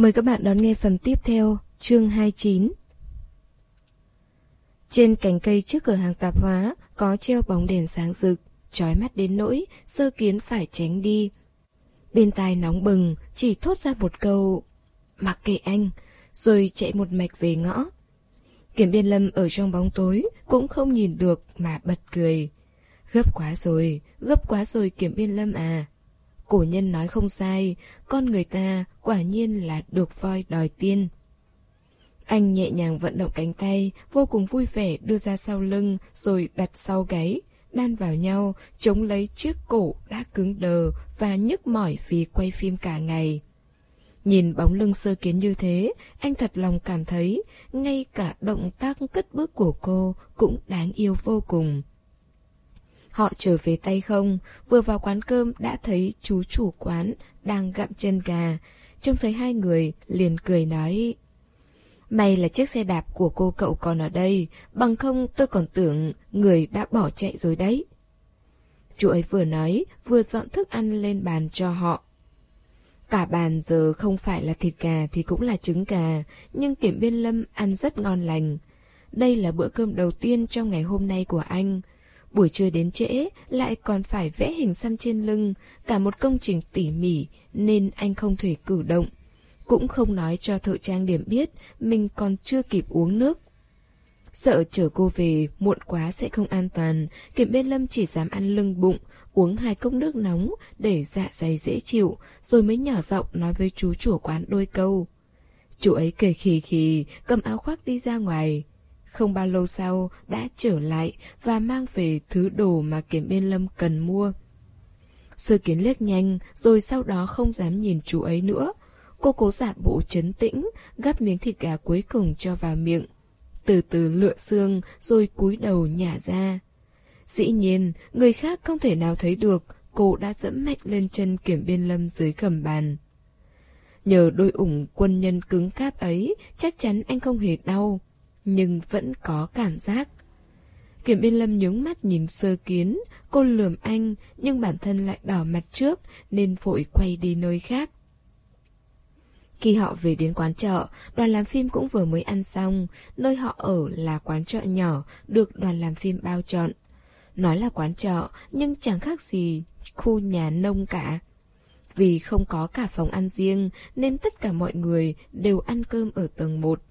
Mời các bạn đón nghe phần tiếp theo, chương 29. Trên cành cây trước cửa hàng tạp hóa có treo bóng đèn sáng rực, trói mắt đến nỗi sơ kiến phải tránh đi. Bên tai nóng bừng, chỉ thốt ra một câu, mặc kệ anh, rồi chạy một mạch về ngõ. Kiểm biên lâm ở trong bóng tối cũng không nhìn được mà bật cười. Gấp quá rồi, gấp quá rồi kiểm biên lâm à. Cổ nhân nói không sai, con người ta quả nhiên là được voi đòi tiên. Anh nhẹ nhàng vận động cánh tay, vô cùng vui vẻ đưa ra sau lưng rồi đặt sau gáy, đan vào nhau, chống lấy chiếc cổ đã cứng đờ và nhức mỏi vì quay phim cả ngày. Nhìn bóng lưng sơ kiến như thế, anh thật lòng cảm thấy ngay cả động tác cất bước của cô cũng đáng yêu vô cùng. Họ trở về tay không, vừa vào quán cơm đã thấy chú chủ quán đang gặm chân gà. Trông thấy hai người, liền cười nói May là chiếc xe đạp của cô cậu còn ở đây, bằng không tôi còn tưởng người đã bỏ chạy rồi đấy. Chú ấy vừa nói, vừa dọn thức ăn lên bàn cho họ. Cả bàn giờ không phải là thịt gà thì cũng là trứng gà, nhưng Kiểm Biên Lâm ăn rất ngon lành. Đây là bữa cơm đầu tiên trong ngày hôm nay của anh. Buổi trưa đến trễ, lại còn phải vẽ hình xăm trên lưng, cả một công trình tỉ mỉ, nên anh không thể cử động. Cũng không nói cho thợ trang điểm biết mình còn chưa kịp uống nước. Sợ chở cô về muộn quá sẽ không an toàn, Kiểm Bên Lâm chỉ dám ăn lưng bụng, uống hai cốc nước nóng để dạ dày dễ chịu, rồi mới nhỏ giọng nói với chú chủ quán đôi câu. Chú ấy cười khì khì, cầm áo khoác đi ra ngoài. Không bao lâu sau đã trở lại và mang về thứ đồ mà Kiểm Biên Lâm cần mua. Sư kiến liếc nhanh, rồi sau đó không dám nhìn chú ấy nữa. Cô cố giả bộ chấn tĩnh, gắp miếng thịt gà cuối cùng cho vào miệng. Từ từ lựa xương, rồi cúi đầu nhả ra. Dĩ nhiên, người khác không thể nào thấy được, cô đã dẫm mạnh lên chân kiểm biên lâm dưới gầm bàn. Nhờ đôi ủng quân nhân cứng cáp ấy, chắc chắn anh không hề đau nhưng vẫn có cảm giác. Kiểm biên lâm nhướng mắt nhìn sơ kiến, cô lườm anh, nhưng bản thân lại đỏ mặt trước, nên vội quay đi nơi khác. Khi họ về đến quán chợ, đoàn làm phim cũng vừa mới ăn xong, nơi họ ở là quán chợ nhỏ, được đoàn làm phim bao chọn. Nói là quán chợ, nhưng chẳng khác gì khu nhà nông cả. Vì không có cả phòng ăn riêng, nên tất cả mọi người đều ăn cơm ở tầng 1,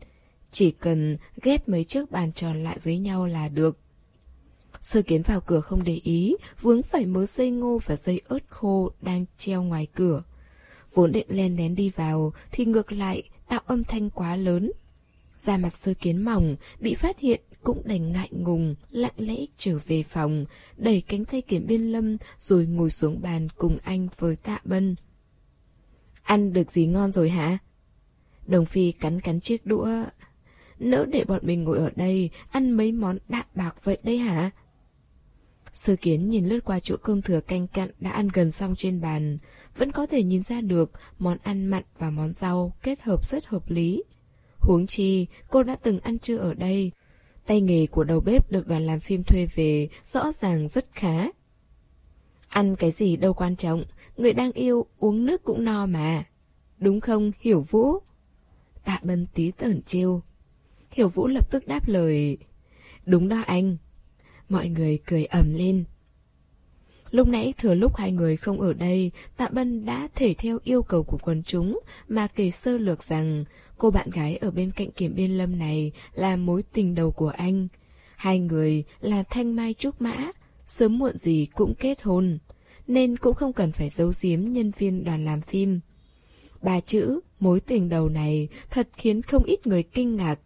chỉ cần ghép mấy chiếc bàn tròn lại với nhau là được. Sơ kiến vào cửa không để ý, vướng phải mớ dây ngô và dây ớt khô đang treo ngoài cửa. Vốn định len lén đi vào, thì ngược lại tạo âm thanh quá lớn. Da mặt sơ kiến mỏng, bị phát hiện cũng đành ngại ngùng, lặng lẽ trở về phòng, đẩy cánh tay kiểm biên lâm rồi ngồi xuống bàn cùng anh với tạ bân. Ăn được gì ngon rồi hả? Đồng Phi cắn cắn chiếc đũa, Nỡ để bọn mình ngồi ở đây, Ăn mấy món đạm bạc vậy đây hả? Sơ kiến nhìn lướt qua chỗ cơm thừa canh cặn đã ăn gần xong trên bàn, Vẫn có thể nhìn ra được món ăn mặn và món rau kết hợp rất hợp lý. Huống chi, cô đã từng ăn trưa ở đây. Tay nghề của đầu bếp được đoàn làm phim thuê về rõ ràng rất khá. Ăn cái gì đâu quan trọng, Người đang yêu uống nước cũng no mà. Đúng không, Hiểu Vũ? Tạ Bân tí tởn trêu. Hiểu Vũ lập tức đáp lời. Đúng đó anh. Mọi người cười ầm lên. Lúc nãy thừa lúc hai người không ở đây, Tạ Bân đã thể theo yêu cầu của quần chúng Mà kể sơ lược rằng Cô bạn gái ở bên cạnh kiểm biên lâm này Là mối tình đầu của anh. Hai người là Thanh Mai Trúc Mã, Sớm muộn gì cũng kết hôn, Nên cũng không cần phải giấu giếm nhân viên đoàn làm phim. Ba chữ mối tình đầu này thật khiến không ít người kinh ngạc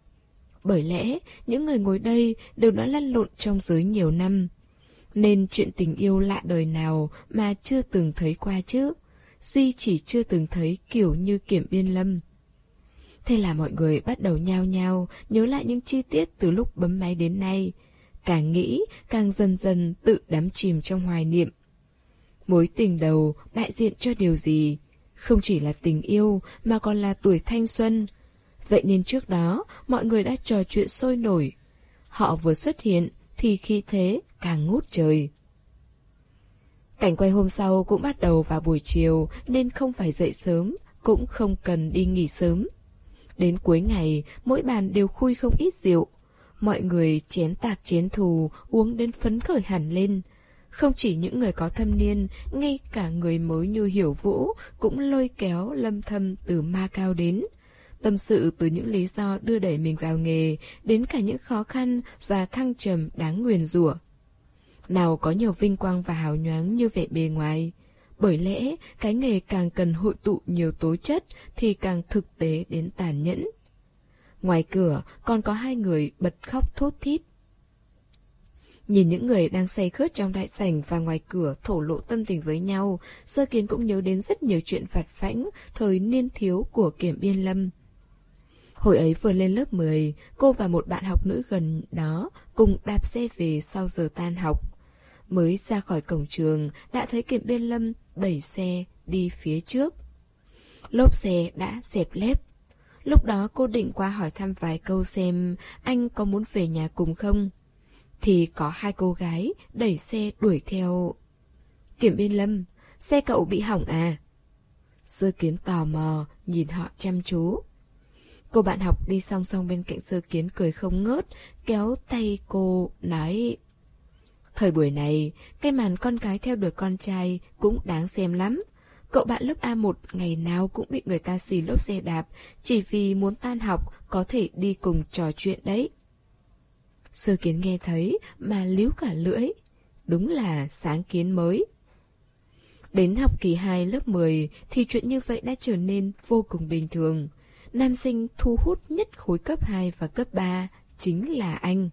bởi lẽ, những người ngồi đây đều đã lăn lộn trong giới nhiều năm. Nên chuyện tình yêu lạ đời nào mà chưa từng thấy qua chứ. Duy chỉ chưa từng thấy kiểu như kiểm biên lâm. Thế là mọi người bắt đầu nhao nhao nhớ lại những chi tiết từ lúc bấm máy đến nay. Càng nghĩ, càng dần dần tự đắm chìm trong hoài niệm. Mối tình đầu đại diện cho điều gì? Không chỉ là tình yêu mà còn là tuổi thanh xuân, Vậy nên trước đó, mọi người đã trò chuyện sôi nổi. Họ vừa xuất hiện, thì khi thế càng ngút trời. Cảnh quay hôm sau cũng bắt đầu vào buổi chiều nên không phải dậy sớm, cũng không cần đi nghỉ sớm. Đến cuối ngày, mỗi bàn đều khui không ít rượu. Mọi người chén tạc chén thù, uống đến phấn khởi hẳn lên. Không chỉ những người có thâm niên, ngay cả người mới như hiểu vũ cũng lôi kéo lâm thâm từ ma cao đến. Tâm sự từ những lý do đưa đẩy mình vào nghề, đến cả những khó khăn và thăng trầm đáng nguyền rủa. Nào có nhiều vinh quang và hào nhoáng như vẻ bề ngoài. Bởi lẽ, cái nghề càng cần hội tụ nhiều tố chất thì càng thực tế đến tàn nhẫn. Ngoài cửa còn có hai người bật khóc thốt thít. Nhìn những người đang say khướt trong đại sảnh và ngoài cửa thổ lộ tâm tình với nhau, sơ kiến cũng nhớ đến rất nhiều chuyện phạt phãnh, thời niên thiếu của kiểm biên lâm. Hồi ấy vừa lên lớp 10, cô và một bạn học nữ gần đó cùng đạp xe về sau giờ tan học. Mới ra khỏi cổng trường, đã thấy kiểm biên lâm đẩy xe đi phía trước. Lốp xe đã dẹp lép. Lúc đó cô định qua hỏi thăm vài câu xem anh có muốn về nhà cùng không. Thì có hai cô gái đẩy xe đuổi theo. Kiểm biên lâm, xe cậu bị hỏng à? Sơ kiến tò mò, nhìn họ chăm chú. Cô bạn học đi song song bên cạnh sơ kiến cười không ngớt, kéo tay cô, nói Thời buổi này, cái màn con gái theo đuổi con trai cũng đáng xem lắm. Cậu bạn lớp A1 ngày nào cũng bị người ta xì lốp xe đạp, chỉ vì muốn tan học có thể đi cùng trò chuyện đấy. Sơ kiến nghe thấy mà líu cả lưỡi. Đúng là sáng kiến mới. Đến học kỳ 2 lớp 10 thì chuyện như vậy đã trở nên vô cùng bình thường. Nam sinh thu hút nhất khối cấp 2 và cấp 3 chính là anh.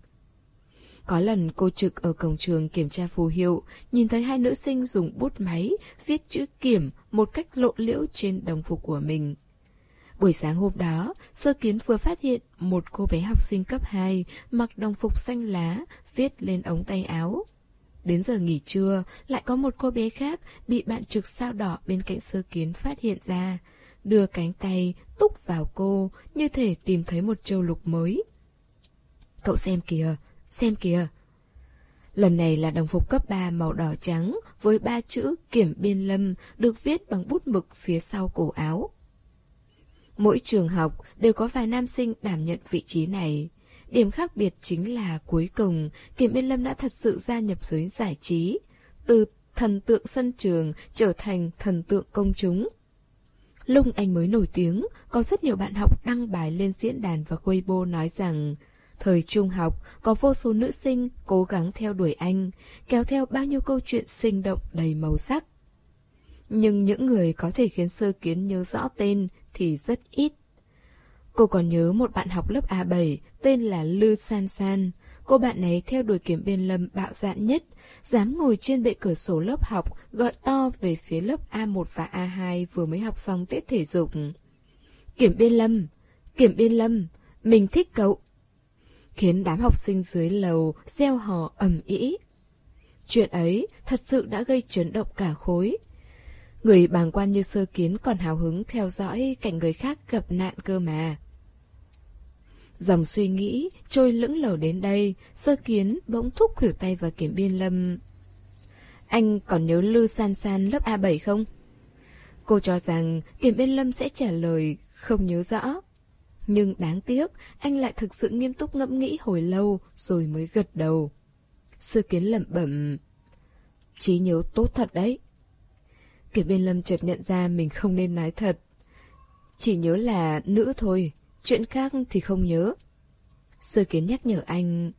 Có lần cô trực ở cổng trường kiểm tra phù hiệu, nhìn thấy hai nữ sinh dùng bút máy viết chữ kiểm một cách lộ liễu trên đồng phục của mình. Buổi sáng hôm đó, Sơ Kiến vừa phát hiện một cô bé học sinh cấp 2 mặc đồng phục xanh lá, viết lên ống tay áo. Đến giờ nghỉ trưa, lại có một cô bé khác bị bạn trực sao đỏ bên cạnh Sơ Kiến phát hiện ra, đưa cánh tay túc vào cô như thể tìm thấy một châu lục mới. Cậu xem kìa, xem kìa. Lần này là đồng phục cấp 3 màu đỏ trắng với ba chữ kiểm biên lâm được viết bằng bút mực phía sau cổ áo. Mỗi trường học đều có vài nam sinh đảm nhận vị trí này. Điểm khác biệt chính là cuối cùng, Kiểm Biên Lâm đã thật sự gia nhập giới giải trí. Từ thần tượng sân trường trở thành thần tượng công chúng. Lúc anh mới nổi tiếng, có rất nhiều bạn học đăng bài lên diễn đàn và Weibo nói rằng Thời trung học, có vô số nữ sinh cố gắng theo đuổi anh, kéo theo bao nhiêu câu chuyện sinh động đầy màu sắc. Nhưng những người có thể khiến sơ kiến nhớ rõ tên thì rất ít. Cô còn nhớ một bạn học lớp A7 tên là Lư San San. Cô bạn ấy theo đuổi kiểm biên lâm bạo dạn nhất, dám ngồi trên bệ cửa sổ lớp học gọi to về phía lớp A1 và A2 vừa mới học xong tiết thể dục. Kiểm biên lâm, kiểm biên lâm, mình thích cậu. Khiến đám học sinh dưới lầu gieo hò ầm ĩ. Chuyện ấy thật sự đã gây chấn động cả khối. Người bàng quan như sơ kiến còn hào hứng theo dõi cảnh người khác gặp nạn cơ mà. Dòng suy nghĩ trôi lững lờ đến đây, sơ kiến bỗng thúc khỉu tay vào kiểm biên lâm. Anh còn nhớ Lư San San lớp A7 không? Cô cho rằng kiểm biên lâm sẽ trả lời không nhớ rõ. Nhưng đáng tiếc, anh lại thực sự nghiêm túc ngẫm nghĩ hồi lâu rồi mới gật đầu. Sơ kiến lẩm bẩm. Trí nhớ tốt thật đấy. Kiểm biên lâm chợt nhận ra mình không nên nói thật. Chỉ nhớ là nữ thôi, chuyện khác thì không nhớ. Sơ kiến nhắc nhở anh.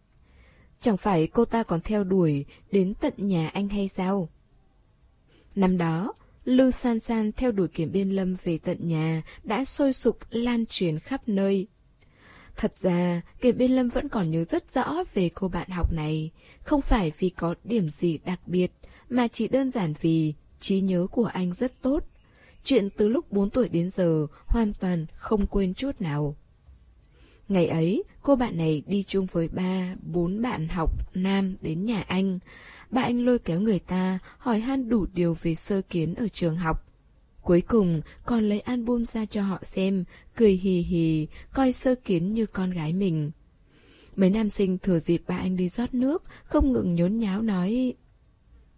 Chẳng phải cô ta còn theo đuổi đến tận nhà anh hay sao? Năm đó, Lưu San San theo đuổi kiểm biên lâm về tận nhà đã sôi sục lan truyền khắp nơi. Thật ra, kiểm biên lâm vẫn còn nhớ rất rõ về cô bạn học này, không phải vì có điểm gì đặc biệt, mà chỉ đơn giản vì trí nhớ của anh rất tốt. Chuyện từ lúc 4 tuổi đến giờ hoàn toàn không quên chút nào. Ngày ấy, cô bạn này đi chung với ba, bốn bạn học nam đến nhà anh. Ba anh lôi kéo người ta, hỏi han đủ điều về sơ kiến ở trường học. Cuối cùng, còn lấy album ra cho họ xem, cười hì hì, coi sơ kiến như con gái mình. Mấy nam sinh thừa dịp ba anh đi rót nước, không ngừng nhốn nháo nói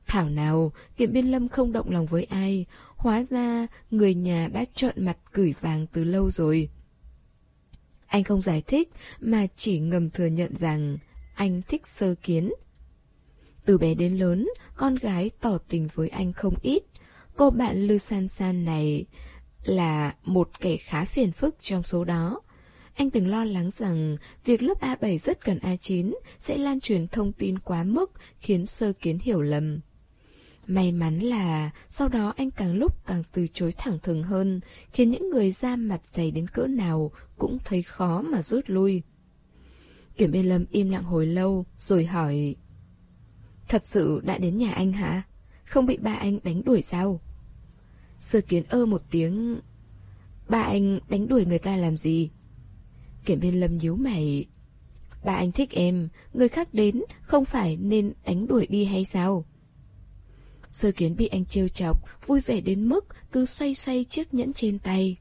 Thảo nào, Kiểm Biên Lâm không động lòng với ai, hóa ra người nhà đã trợn mặt gửi vàng từ lâu rồi. Anh không giải thích mà chỉ ngầm thừa nhận rằng anh thích sơ kiến. Từ bé đến lớn, con gái tỏ tình với anh không ít. Cô bạn Lư San San này là một kẻ khá phiền phức trong số đó. Anh từng lo lắng rằng việc lớp A7 rất gần A9 sẽ lan truyền thông tin quá mức khiến sơ kiến hiểu lầm. May mắn là sau đó anh càng lúc càng từ chối thẳng thừng hơn, khiến những người ra mặt dày đến cỡ nào cũng thấy khó mà rút lui. Kiểm biên lâm im lặng hồi lâu, rồi hỏi Thật sự đã đến nhà anh hả? Không bị ba anh đánh đuổi sao? Sơ kiến ơ một tiếng Ba anh đánh đuổi người ta làm gì? Kiểm biên lâm nhíu mày Ba anh thích em Người khác đến Không phải nên đánh đuổi đi hay sao? Sơ kiến bị anh trêu chọc Vui vẻ đến mức Cứ xoay xoay chiếc nhẫn trên tay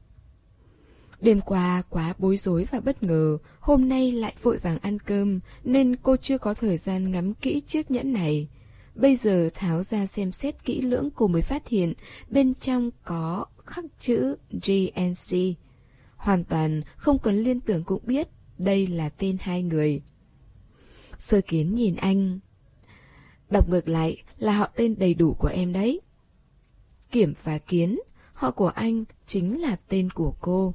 Đêm qua quá bối rối và bất ngờ, hôm nay lại vội vàng ăn cơm, nên cô chưa có thời gian ngắm kỹ chiếc nhẫn này. Bây giờ tháo ra xem xét kỹ lưỡng cô mới phát hiện bên trong có khắc chữ GNC. Hoàn toàn không cần liên tưởng cũng biết đây là tên hai người. Sơ kiến nhìn anh. Đọc ngược lại là họ tên đầy đủ của em đấy. Kiểm và Kiến, họ của anh chính là tên của cô.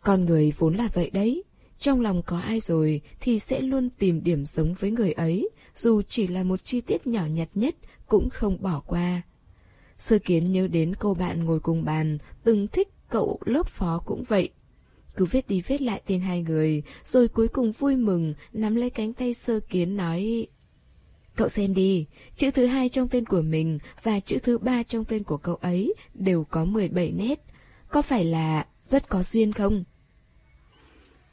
Con người vốn là vậy đấy. Trong lòng có ai rồi thì sẽ luôn tìm điểm giống với người ấy, dù chỉ là một chi tiết nhỏ nhặt nhất cũng không bỏ qua. Sơ kiến nhớ đến cô bạn ngồi cùng bàn, từng thích cậu lớp phó cũng vậy. Cứ viết đi viết lại tên hai người, rồi cuối cùng vui mừng, nắm lấy cánh tay sơ kiến nói... Cậu xem đi, chữ thứ hai trong tên của mình và chữ thứ ba trong tên của cậu ấy đều có 17 nét. Có phải là rất có duyên không?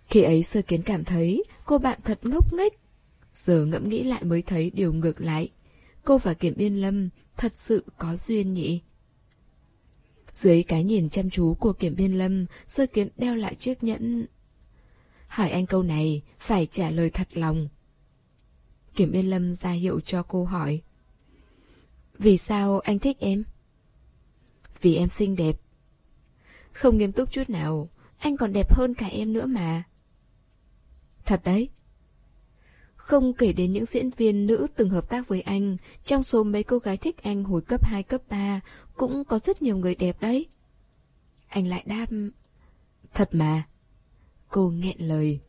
Khi ấy sơ kiến cảm thấy cô bạn thật ngốc nghếch. Giờ ngẫm nghĩ lại mới thấy điều ngược lại. Cô và Kiểm Biên Lâm thật sự có duyên nhỉ? Dưới cái nhìn chăm chú của Kiểm Biên Lâm, sơ kiến đeo lại chiếc nhẫn. Hỏi anh câu này, phải trả lời thật lòng. Kiểm yên Lâm ra hiệu cho cô hỏi. Vì sao anh thích em? Vì em xinh đẹp. Không nghiêm túc chút nào, anh còn đẹp hơn cả em nữa mà. Thật đấy. Không kể đến những diễn viên nữ từng hợp tác với anh, trong số mấy cô gái thích anh hồi cấp 2, cấp 3, cũng có rất nhiều người đẹp đấy. Anh lại đáp... Thật mà. Cô nghẹn lời.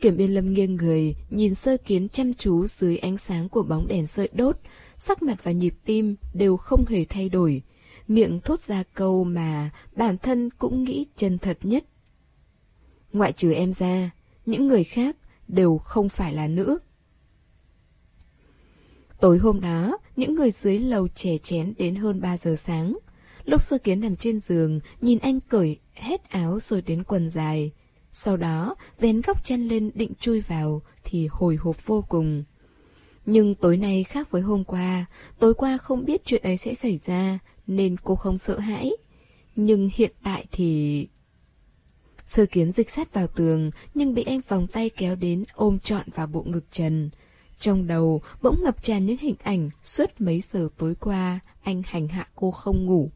Kiểm biên lâm nghiêng người, nhìn sơ kiến chăm chú dưới ánh sáng của bóng đèn sợi đốt, sắc mặt và nhịp tim đều không hề thay đổi. Miệng thốt ra câu mà bản thân cũng nghĩ chân thật nhất. Ngoại trừ em ra, những người khác đều không phải là nữ. Tối hôm đó, những người dưới lầu chè chén đến hơn 3 giờ sáng. Lúc sơ kiến nằm trên giường, nhìn anh cởi hết áo rồi đến quần dài. Sau đó, vén góc chân lên định chui vào, thì hồi hộp vô cùng. Nhưng tối nay khác với hôm qua, tối qua không biết chuyện ấy sẽ xảy ra, nên cô không sợ hãi. Nhưng hiện tại thì... Sơ kiến dịch sát vào tường, nhưng bị anh vòng tay kéo đến ôm trọn vào bộ ngực trần. Trong đầu bỗng ngập tràn những hình ảnh suốt mấy giờ tối qua anh hành hạ cô không ngủ.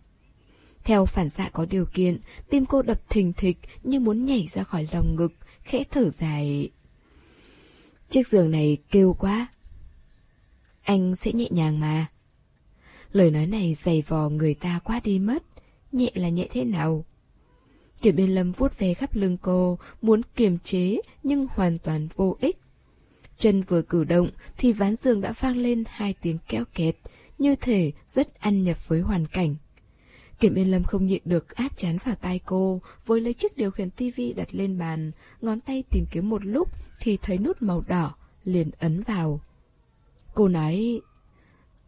Theo phản xạ có điều kiện, tim cô đập thình thịch như muốn nhảy ra khỏi lòng ngực, khẽ thở dài. Chiếc giường này kêu quá. Anh sẽ nhẹ nhàng mà. Lời nói này dày vò người ta quá đi mất. Nhẹ là nhẹ thế nào? Kiểu bên lâm vuốt về khắp lưng cô, muốn kiềm chế nhưng hoàn toàn vô ích. Chân vừa cử động thì ván giường đã vang lên hai tiếng kéo kẹt, như thể rất ăn nhập với hoàn cảnh. Kiểm Yên Lâm không nhịn được áp chán vào tay cô, với lấy chiếc điều khiển tivi đặt lên bàn, ngón tay tìm kiếm một lúc thì thấy nút màu đỏ, liền ấn vào. Cô nói,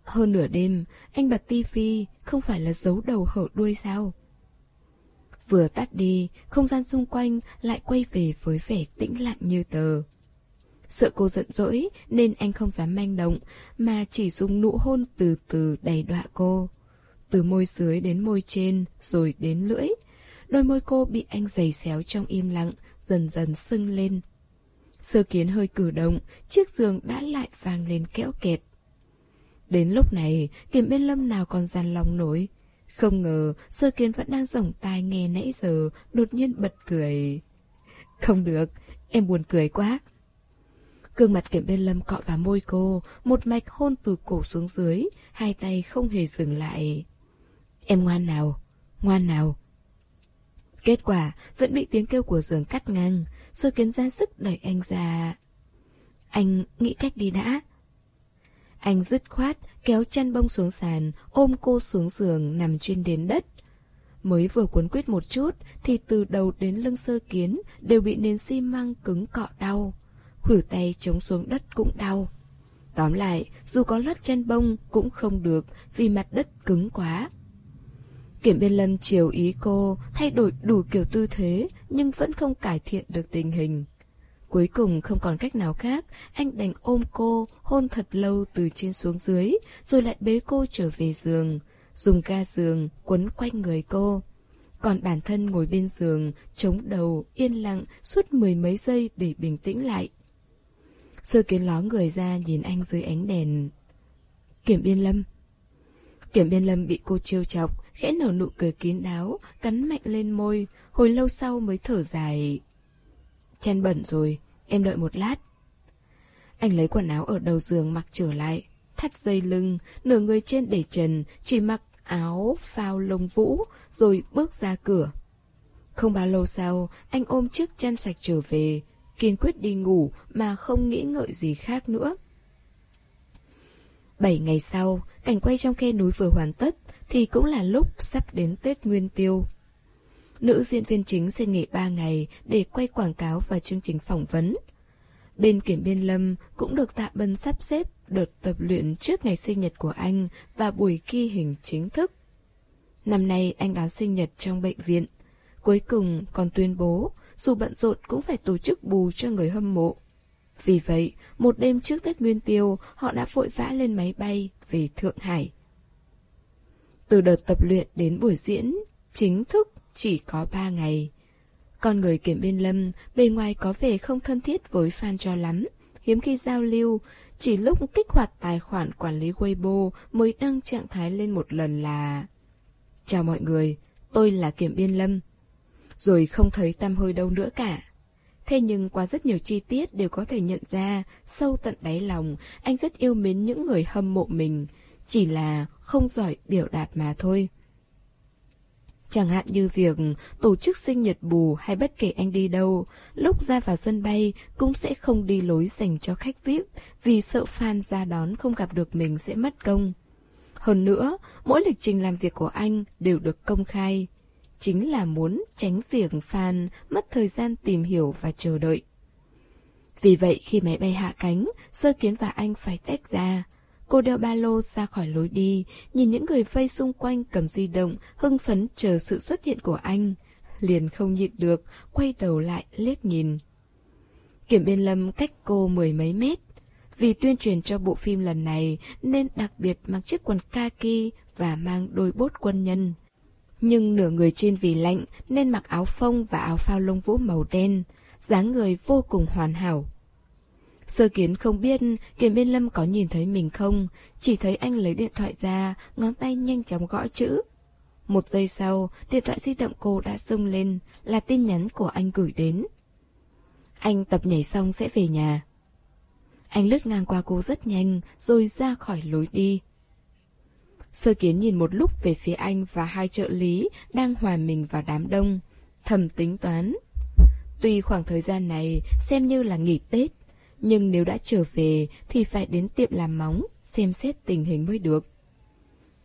hơn nửa đêm, anh bật tivi, không phải là giấu đầu hở đuôi sao? Vừa tắt đi, không gian xung quanh lại quay về với vẻ tĩnh lặng như tờ. Sợ cô giận dỗi nên anh không dám manh động, mà chỉ dùng nụ hôn từ từ đầy đọa cô. Từ môi dưới đến môi trên, rồi đến lưỡi. Đôi môi cô bị anh giày xéo trong im lặng, dần dần sưng lên. Sơ kiến hơi cử động, chiếc giường đã lại vang lên kẽo kẹt. Đến lúc này, kiểm biên lâm nào còn gian lòng nổi. Không ngờ, sơ kiến vẫn đang rồng tai nghe nãy giờ, đột nhiên bật cười. Không được, em buồn cười quá. Cương mặt kiểm bên lâm cọ vào môi cô, một mạch hôn từ cổ xuống dưới, hai tay không hề dừng lại. Em ngoan nào, ngoan nào. Kết quả vẫn bị tiếng kêu của giường cắt ngang, sơ kiến ra sức đẩy anh ra. Anh nghĩ cách đi đã. Anh dứt khoát, kéo chăn bông xuống sàn, ôm cô xuống giường nằm trên đến đất. Mới vừa cuốn quyết một chút thì từ đầu đến lưng sơ kiến đều bị nền xi măng cứng cọ đau. Khuỷu tay chống xuống đất cũng đau. Tóm lại, dù có lót chăn bông cũng không được vì mặt đất cứng quá. Kiểm biên lâm chiều ý cô, thay đổi đủ kiểu tư thế nhưng vẫn không cải thiện được tình hình. Cuối cùng không còn cách nào khác, anh đành ôm cô, hôn thật lâu từ trên xuống dưới, rồi lại bế cô trở về giường, dùng ga giường quấn quanh người cô. Còn bản thân ngồi bên giường, chống đầu, yên lặng suốt mười mấy giây để bình tĩnh lại. Sơ kiến ló người ra nhìn anh dưới ánh đèn. Kiểm biên lâm. Kiểm biên lâm bị cô trêu chọc, khẽ nở nụ cười kín đáo, cắn mạnh lên môi, hồi lâu sau mới thở dài. Chăn bẩn rồi, em đợi một lát. Anh lấy quần áo ở đầu giường mặc trở lại, thắt dây lưng, nửa người trên để trần, chỉ mặc áo phao lông vũ, rồi bước ra cửa. Không bao lâu sau, anh ôm chiếc chăn sạch trở về, kiên quyết đi ngủ mà không nghĩ ngợi gì khác nữa. Bảy ngày sau, cảnh quay trong khe núi vừa hoàn tất, thì cũng là lúc sắp đến Tết Nguyên Tiêu. Nữ diễn viên chính xin nghỉ ba ngày để quay quảng cáo và chương trình phỏng vấn. Bên kiểm biên lâm cũng được tạ bân sắp xếp đợt tập luyện trước ngày sinh nhật của anh và buổi ghi hình chính thức. Năm nay anh đón sinh nhật trong bệnh viện. Cuối cùng còn tuyên bố, dù bận rộn cũng phải tổ chức bù cho người hâm mộ. Vì vậy, một đêm trước Tết Nguyên Tiêu, họ đã vội vã lên máy bay về Thượng Hải. Từ đợt tập luyện đến buổi diễn, chính thức chỉ có ba ngày. Con người kiểm biên lâm, bề ngoài có vẻ không thân thiết với fan cho lắm, hiếm khi giao lưu, chỉ lúc kích hoạt tài khoản quản lý Weibo mới đăng trạng thái lên một lần là Chào mọi người, tôi là Kiểm Biên Lâm. Rồi không thấy tam hơi đâu nữa cả. Thế nhưng qua rất nhiều chi tiết đều có thể nhận ra, sâu tận đáy lòng, anh rất yêu mến những người hâm mộ mình, chỉ là không giỏi biểu đạt mà thôi. Chẳng hạn như việc tổ chức sinh nhật bù hay bất kể anh đi đâu, lúc ra vào sân bay cũng sẽ không đi lối dành cho khách VIP vì sợ fan ra đón không gặp được mình sẽ mất công. Hơn nữa, mỗi lịch trình làm việc của anh đều được công khai. Chính là muốn tránh việc fan mất thời gian tìm hiểu và chờ đợi. Vì vậy khi máy bay hạ cánh, Sơ Kiến và anh phải tách ra. Cô đeo ba lô ra khỏi lối đi, nhìn những người vây xung quanh cầm di động, hưng phấn chờ sự xuất hiện của anh. Liền không nhịn được, quay đầu lại liếc nhìn. Kiểm biên lâm cách cô mười mấy mét. Vì tuyên truyền cho bộ phim lần này nên đặc biệt mặc chiếc quần kaki và mang đôi bốt quân nhân. Nhưng nửa người trên vì lạnh nên mặc áo phông và áo phao lông vũ màu đen, dáng người vô cùng hoàn hảo. Sơ kiến không biết Kiểm Biên Lâm có nhìn thấy mình không, chỉ thấy anh lấy điện thoại ra, ngón tay nhanh chóng gõ chữ. Một giây sau, điện thoại di động cô đã rung lên, là tin nhắn của anh gửi đến. Anh tập nhảy xong sẽ về nhà. Anh lướt ngang qua cô rất nhanh, rồi ra khỏi lối đi. Sơ kiến nhìn một lúc về phía anh và hai trợ lý đang hòa mình vào đám đông. Thầm tính toán. Tuy khoảng thời gian này xem như là nghỉ Tết, nhưng nếu đã trở về thì phải đến tiệm làm móng, xem xét tình hình mới được.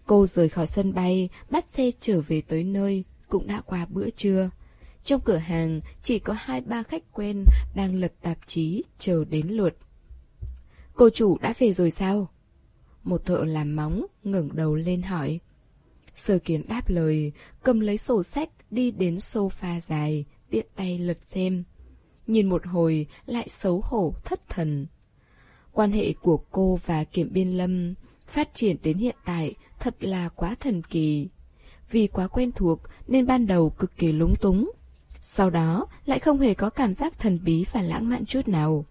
Cô rời khỏi sân bay, bắt xe trở về tới nơi, cũng đã qua bữa trưa. Trong cửa hàng chỉ có hai ba khách quen đang lật tạp chí chờ đến lượt. Cô chủ đã về rồi sao? Một thợ làm móng ngẩng đầu lên hỏi. Sơ kiến đáp lời, cầm lấy sổ sách đi đến sofa dài, tiện tay lật xem nhìn một hồi lại xấu hổ thất thần. Quan hệ của cô và Kiểm Biên Lâm phát triển đến hiện tại thật là quá thần kỳ. Vì quá quen thuộc nên ban đầu cực kỳ lúng túng. Sau đó lại không hề có cảm giác thần bí và lãng mạn chút nào.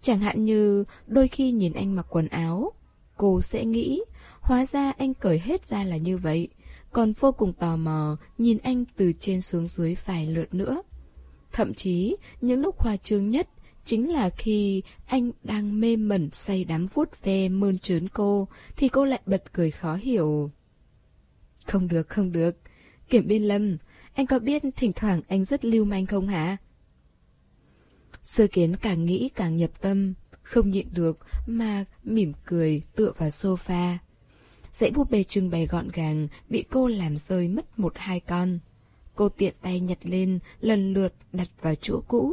Chẳng hạn như đôi khi nhìn anh mặc quần áo, cô sẽ nghĩ, hóa ra anh cởi hết ra là như vậy. còn vô cùng tò mò nhìn anh từ trên xuống dưới vài lượt nữa. Thậm chí, những lúc hoa trương nhất chính là khi anh đang mê mẩn say đắm vuốt ve mơn trớn cô, thì cô lại bật cười khó hiểu. Không được, không được. Kiểm biên lâm, anh có biết thỉnh thoảng anh rất lưu manh không hả? Sơ kiến càng nghĩ càng nhập tâm, không nhịn được mà mỉm cười tựa vào sofa. Dãy búp bê trưng bày gọn gàng bị cô làm rơi mất một hai con. Cô tiện tay nhặt lên, lần lượt đặt vào chỗ cũ.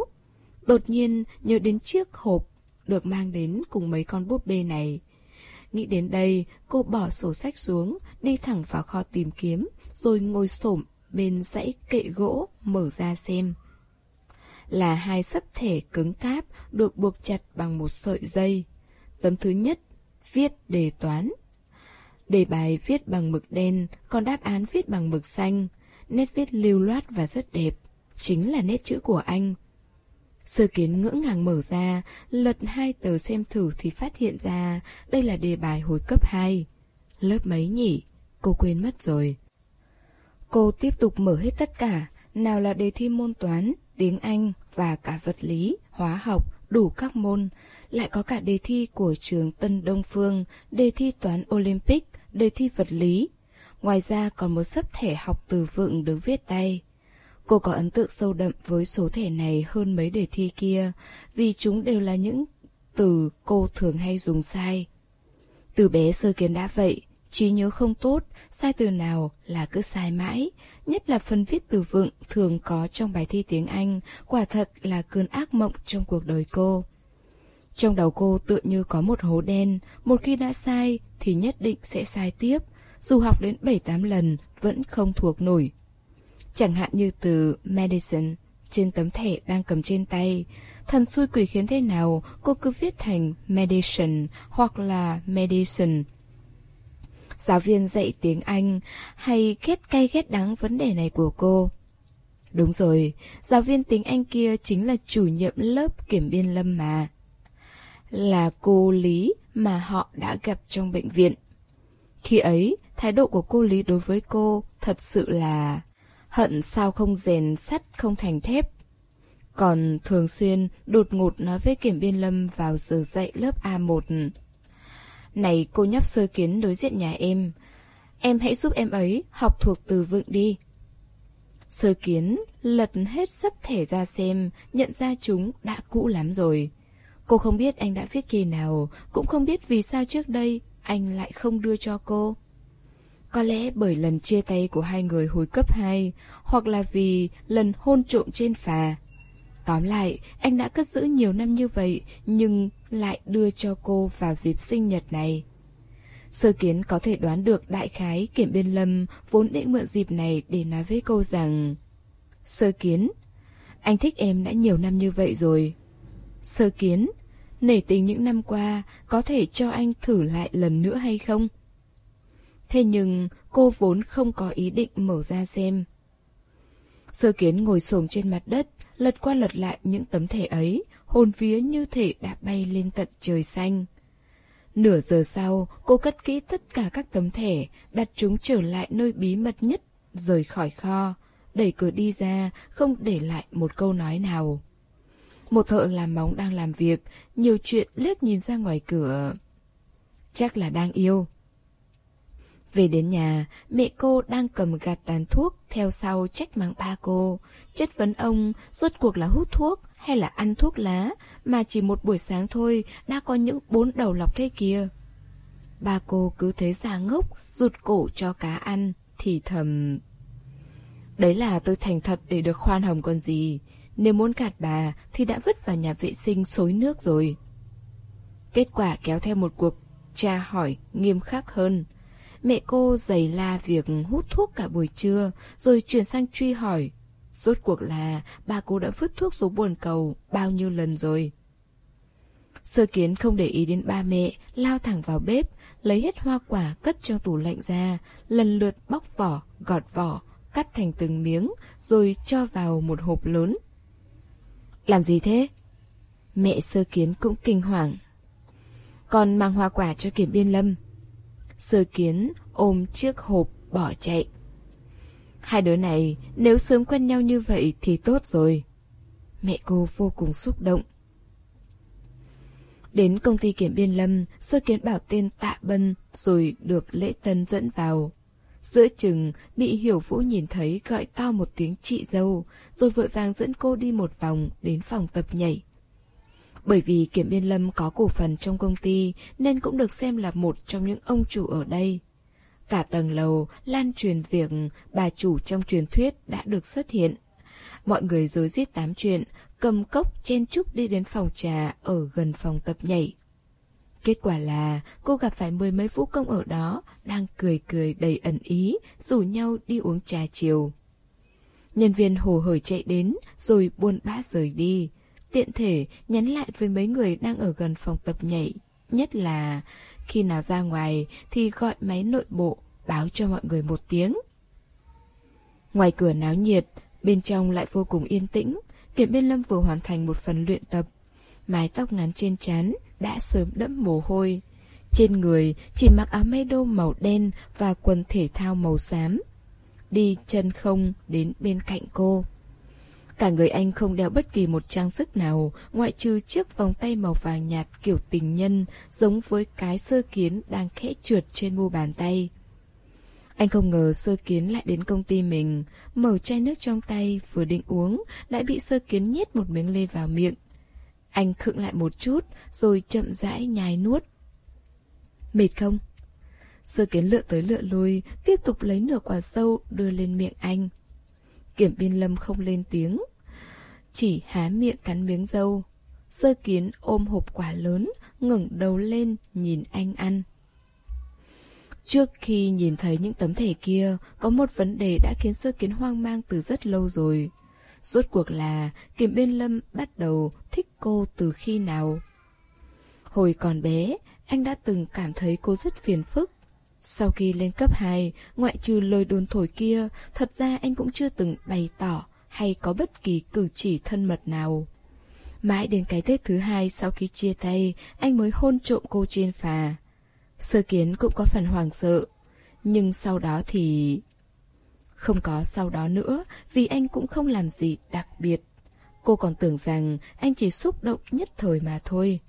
Đột nhiên nhớ đến chiếc hộp được mang đến cùng mấy con búp bê này. Nghĩ đến đây, cô bỏ sổ sách xuống, đi thẳng vào kho tìm kiếm, rồi ngồi xổm bên dãy kệ gỗ mở ra xem. Là hai sấp thể cứng cáp được buộc chặt bằng một sợi dây. Tấm thứ nhất, viết đề toán. Đề bài viết bằng mực đen, còn đáp án viết bằng mực xanh. Nét viết lưu loát và rất đẹp. Chính là nét chữ của anh. Sơ kiến ngỡ ngàng mở ra, lật hai tờ xem thử thì phát hiện ra đây là đề bài hồi cấp 2. Lớp mấy nhỉ? Cô quên mất rồi. Cô tiếp tục mở hết tất cả, nào là đề thi môn toán, tiếng Anh và cả vật lý, hóa học, đủ các môn. Lại có cả đề thi của trường Tân Đông Phương, đề thi toán Olympic, đề thi vật lý. Ngoài ra còn một sấp thẻ học từ vựng được viết tay. Cô có ấn tượng sâu đậm với số thẻ này hơn mấy đề thi kia, vì chúng đều là những từ cô thường hay dùng sai. Từ bé sơ kiến đã vậy, trí nhớ không tốt, sai từ nào là cứ sai mãi, nhất là phần viết từ vựng thường có trong bài thi tiếng Anh, quả thật là cơn ác mộng trong cuộc đời cô. Trong đầu cô tựa như có một hố đen, một khi đã sai thì nhất định sẽ sai tiếp, dù học đến 7-8 lần vẫn không thuộc nổi. Chẳng hạn như từ medicine trên tấm thẻ đang cầm trên tay, thần xui quỷ khiến thế nào cô cứ viết thành medicine hoặc là medicine giáo viên dạy tiếng Anh hay ghét cay ghét đắng vấn đề này của cô. Đúng rồi, giáo viên tiếng Anh kia chính là chủ nhiệm lớp kiểm biên lâm mà. Là cô Lý mà họ đã gặp trong bệnh viện. Khi ấy, thái độ của cô Lý đối với cô thật sự là hận sao không rèn sắt không thành thép. Còn thường xuyên đột ngột nói với kiểm biên lâm vào giờ dạy lớp A1 này, cô nhóc sơ kiến đối diện nhà em Em hãy giúp em ấy học thuộc từ vựng đi. Sơ kiến lật hết sấp thẻ ra xem, Nhận ra chúng đã cũ lắm rồi. Cô không biết anh đã viết kỳ nào, Cũng không biết vì sao trước đây Anh lại không đưa cho cô. Có lẽ bởi lần chia tay của hai người hồi cấp 2 Hoặc là vì lần hôn trộm trên phà Tóm lại, anh đã cất giữ nhiều năm như vậy, nhưng lại đưa cho cô vào dịp sinh nhật này. Sơ kiến có thể đoán được đại khái kiểm biên lâm vốn định mượn dịp này để nói với cô rằng Sơ kiến, anh thích em đã nhiều năm như vậy rồi. Sơ kiến, nể tình những năm qua có thể cho anh thử lại lần nữa hay không? Thế nhưng cô vốn không có ý định mở ra xem. Sơ kiến ngồi xổm trên mặt đất, lật qua lật lại những tấm thẻ ấy, hồn vía như thể đã bay lên tận trời xanh. Nửa giờ sau, cô cất kỹ tất cả các tấm thẻ, đặt chúng trở lại nơi bí mật nhất, rời khỏi kho, đẩy cửa đi ra, không để lại một câu nói nào. Một thợ làm móng đang làm việc, nhiều chuyện liếc nhìn ra ngoài cửa. Chắc là đang yêu. Về đến nhà, mẹ cô đang cầm gạt tàn thuốc theo sau trách mắng ba cô. Chất vấn ông rốt cuộc là hút thuốc hay là ăn thuốc lá mà chỉ một buổi sáng thôi đã có những bốn đầu lọc thế kia. Ba cô cứ thế ra ngốc, rụt cổ cho cá ăn, thì thầm... Đấy là tôi thành thật để được khoan hồng còn gì. Nếu muốn gạt bà thì đã vứt vào nhà vệ sinh xối nước rồi. Kết quả kéo theo một cuộc tra hỏi nghiêm khắc hơn. Mẹ cô giày la việc hút thuốc cả buổi trưa, rồi chuyển sang truy hỏi. Rốt cuộc là ba cô đã vứt thuốc xuống buồn cầu bao nhiêu lần rồi. Sơ kiến không để ý đến ba mẹ, lao thẳng vào bếp, lấy hết hoa quả cất trong tủ lạnh ra, lần lượt bóc vỏ, gọt vỏ, cắt thành từng miếng, rồi cho vào một hộp lớn. Làm gì thế? Mẹ sơ kiến cũng kinh hoàng. Còn mang hoa quả cho kiểm biên lâm. Sơ kiến ôm chiếc hộp bỏ chạy. Hai đứa này, nếu sớm quen nhau như vậy thì tốt rồi. Mẹ cô vô cùng xúc động. Đến công ty kiểm biên lâm, sơ kiến bảo tên tạ bân rồi được lễ tân dẫn vào. Giữa chừng, bị hiểu vũ nhìn thấy gọi to một tiếng chị dâu, rồi vội vàng dẫn cô đi một vòng đến phòng tập nhảy. Bởi vì Kiểm Biên Lâm có cổ phần trong công ty nên cũng được xem là một trong những ông chủ ở đây. Cả tầng lầu lan truyền việc bà chủ trong truyền thuyết đã được xuất hiện. Mọi người rối rít tám chuyện, cầm cốc chen chúc đi đến phòng trà ở gần phòng tập nhảy. Kết quả là cô gặp phải mười mấy vũ công ở đó đang cười cười đầy ẩn ý, rủ nhau đi uống trà chiều. Nhân viên hồ hởi chạy đến rồi buôn bã rời đi, tiện thể nhắn lại với mấy người đang ở gần phòng tập nhảy, nhất là khi nào ra ngoài thì gọi máy nội bộ báo cho mọi người một tiếng. Ngoài cửa náo nhiệt, bên trong lại vô cùng yên tĩnh, Kiểm Biên Lâm vừa hoàn thành một phần luyện tập. Mái tóc ngắn trên trán đã sớm đẫm mồ hôi. Trên người chỉ mặc áo mê đô màu đen và quần thể thao màu xám. Đi chân không đến bên cạnh cô. Cả người anh không đeo bất kỳ một trang sức nào, ngoại trừ chiếc vòng tay màu vàng nhạt kiểu tình nhân, giống với cái sơ kiến đang khẽ trượt trên mu bàn tay. Anh không ngờ sơ kiến lại đến công ty mình, mở chai nước trong tay vừa định uống, lại bị sơ kiến nhét một miếng lê vào miệng. Anh khựng lại một chút, rồi chậm rãi nhai nuốt. Mệt không? Sơ kiến lựa tới lựa lui, tiếp tục lấy nửa quả sâu đưa lên miệng anh. Kiểm biên lâm không lên tiếng. Chỉ há miệng cắn miếng dâu. Sơ kiến ôm hộp quả lớn, ngẩng đầu lên nhìn anh ăn. Trước khi nhìn thấy những tấm thẻ kia, có một vấn đề đã khiến sơ kiến hoang mang từ rất lâu rồi. Rốt cuộc là Kiểm Biên Lâm bắt đầu thích cô từ khi nào? Hồi còn bé, anh đã từng cảm thấy cô rất phiền phức. Sau khi lên cấp 2, ngoại trừ lời đồn thổi kia, thật ra anh cũng chưa từng bày tỏ hay có bất kỳ cử chỉ thân mật nào. Mãi đến cái Tết thứ hai sau khi chia tay, anh mới hôn trộm cô trên phà. Sơ kiến cũng có phần hoàng sợ, nhưng sau đó thì... Không có sau đó nữa, vì anh cũng không làm gì đặc biệt. Cô còn tưởng rằng anh chỉ xúc động nhất thời mà thôi.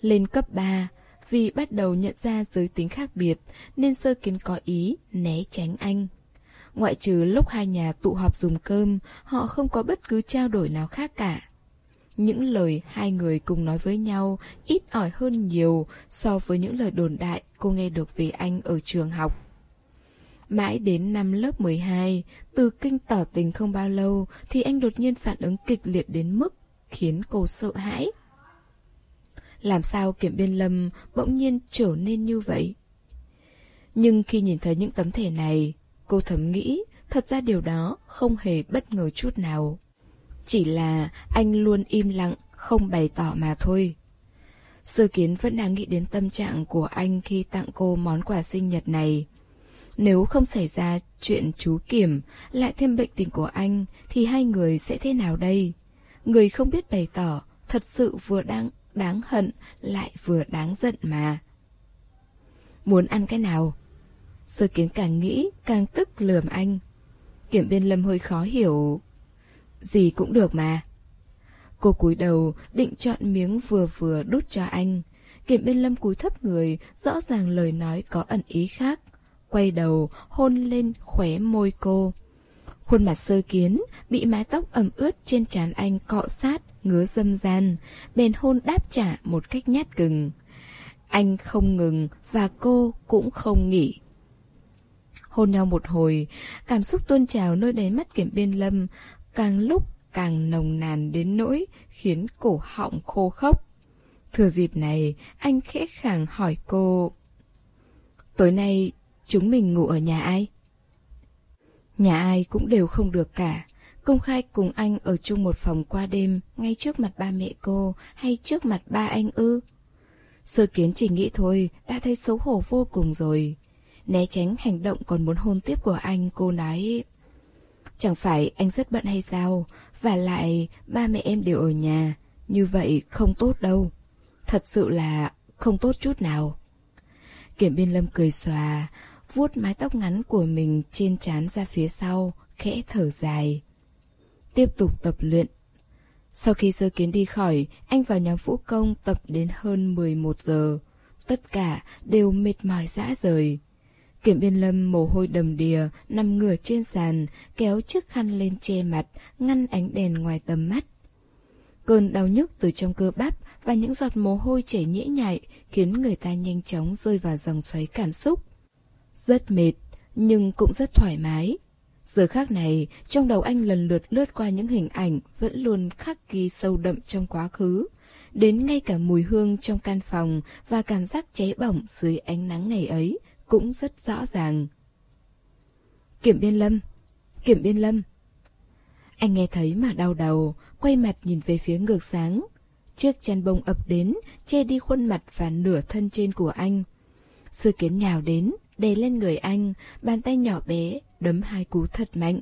Lên cấp 3, vì bắt đầu nhận ra giới tính khác biệt, nên sơ kiến có ý né tránh anh. Ngoại trừ lúc hai nhà tụ họp dùng cơm, họ không có bất cứ trao đổi nào khác cả. Những lời hai người cùng nói với nhau ít ỏi hơn nhiều so với những lời đồn đại cô nghe được về anh ở trường học. Mãi đến năm lớp 12, từ kinh tỏ tình không bao lâu thì anh đột nhiên phản ứng kịch liệt đến mức khiến cô sợ hãi. Làm sao kiểm biên lâm bỗng nhiên trở nên như vậy? Nhưng khi nhìn thấy những tấm thẻ này, cô thầm nghĩ thật ra điều đó không hề bất ngờ chút nào. Chỉ là anh luôn im lặng, không bày tỏ mà thôi. Sơ kiến vẫn đang nghĩ đến tâm trạng của anh khi tặng cô món quà sinh nhật này. Nếu không xảy ra chuyện chú Kiểm, lại thêm bệnh tình của anh, thì hai người sẽ thế nào đây? Người không biết bày tỏ, thật sự vừa đang đáng hận, lại vừa đáng giận mà. Muốn ăn cái nào? Sơ kiến càng nghĩ, càng tức lườm anh. Kiểm biên lâm hơi khó hiểu. Gì cũng được mà. Cô cúi đầu, định chọn miếng vừa vừa đút cho anh. Kiểm biên lâm cúi thấp người, rõ ràng lời nói có ẩn ý khác. Quay đầu, hôn lên khóe môi cô. Khuôn mặt sơ kiến, bị mái tóc ẩm ướt trên trán anh cọ sát, ngứa dâm gian, bèn hôn đáp trả một cách nhát gừng. Anh không ngừng và cô cũng không nghỉ. Hôn nhau một hồi, cảm xúc tuôn trào nơi đáy mắt kiểm biên lâm, càng lúc càng nồng nàn đến nỗi khiến cổ họng khô khốc. Thừa dịp này, anh khẽ khàng hỏi cô. Tối nay, chúng mình ngủ ở nhà ai? Nhà ai cũng đều không được cả. Công khai cùng anh ở chung một phòng qua đêm, ngay trước mặt ba mẹ cô, hay trước mặt ba anh ư? Sơ kiến chỉ nghĩ thôi, đã thấy xấu hổ vô cùng rồi. Né tránh hành động còn muốn hôn tiếp của anh, cô nói... Chẳng phải anh rất bận hay sao? Và lại, ba mẹ em đều ở nhà. Như vậy không tốt đâu. Thật sự là không tốt chút nào. Kiểm biên lâm cười xòa, vuốt mái tóc ngắn của mình trên trán ra phía sau, khẽ thở dài. Tiếp tục tập luyện. Sau khi sơ kiến đi khỏi, anh và nhóm vũ công tập đến hơn 11 giờ. Tất cả đều mệt mỏi dã rời. Kiểm biên lâm mồ hôi đầm đìa, nằm ngửa trên sàn, kéo chiếc khăn lên che mặt, ngăn ánh đèn ngoài tầm mắt. Cơn đau nhức từ trong cơ bắp và những giọt mồ hôi chảy nhễ nhại khiến người ta nhanh chóng rơi vào dòng xoáy cảm xúc. Rất mệt, nhưng cũng rất thoải mái. Giờ khác này, trong đầu anh lần lượt lướt qua những hình ảnh vẫn luôn khắc ghi sâu đậm trong quá khứ. Đến ngay cả mùi hương trong căn phòng và cảm giác cháy bỏng dưới ánh nắng ngày ấy cũng rất rõ ràng. Kiểm biên lâm, kiểm biên lâm. Anh nghe thấy mà đau đầu, quay mặt nhìn về phía ngược sáng. Chiếc chăn bông ập đến, che đi khuôn mặt và nửa thân trên của anh. Sư kiến nhào đến, đè lên người anh, bàn tay nhỏ bé, đấm hai cú thật mạnh.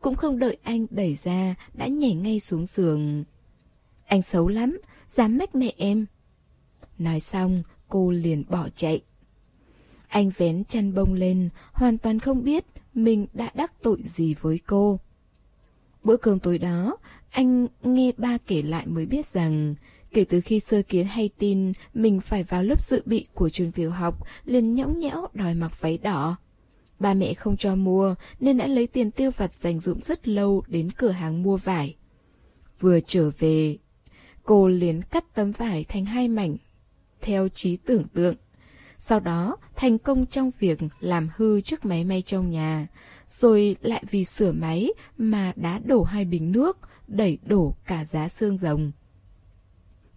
Cũng không đợi anh đẩy ra, đã nhảy ngay xuống giường. Anh xấu lắm, dám mách mẹ em. Nói xong, cô liền bỏ chạy. Anh vén chăn bông lên, hoàn toàn không biết mình đã đắc tội gì với cô. Bữa cơm tối đó, anh nghe ba kể lại mới biết rằng kể từ khi sơ kiến hay tin mình phải vào lớp dự bị của trường tiểu học, liền nhõng nhẽo đòi mặc váy đỏ. Ba mẹ không cho mua nên đã lấy tiền tiêu vặt dành dụm rất lâu đến cửa hàng mua vải. Vừa trở về, cô liền cắt tấm vải thành hai mảnh, theo trí tưởng tượng. Sau đó, thành công trong việc làm hư chiếc máy may trong nhà, rồi lại vì sửa máy mà đá đổ hai bình nước, đẩy đổ cả giá xương rồng.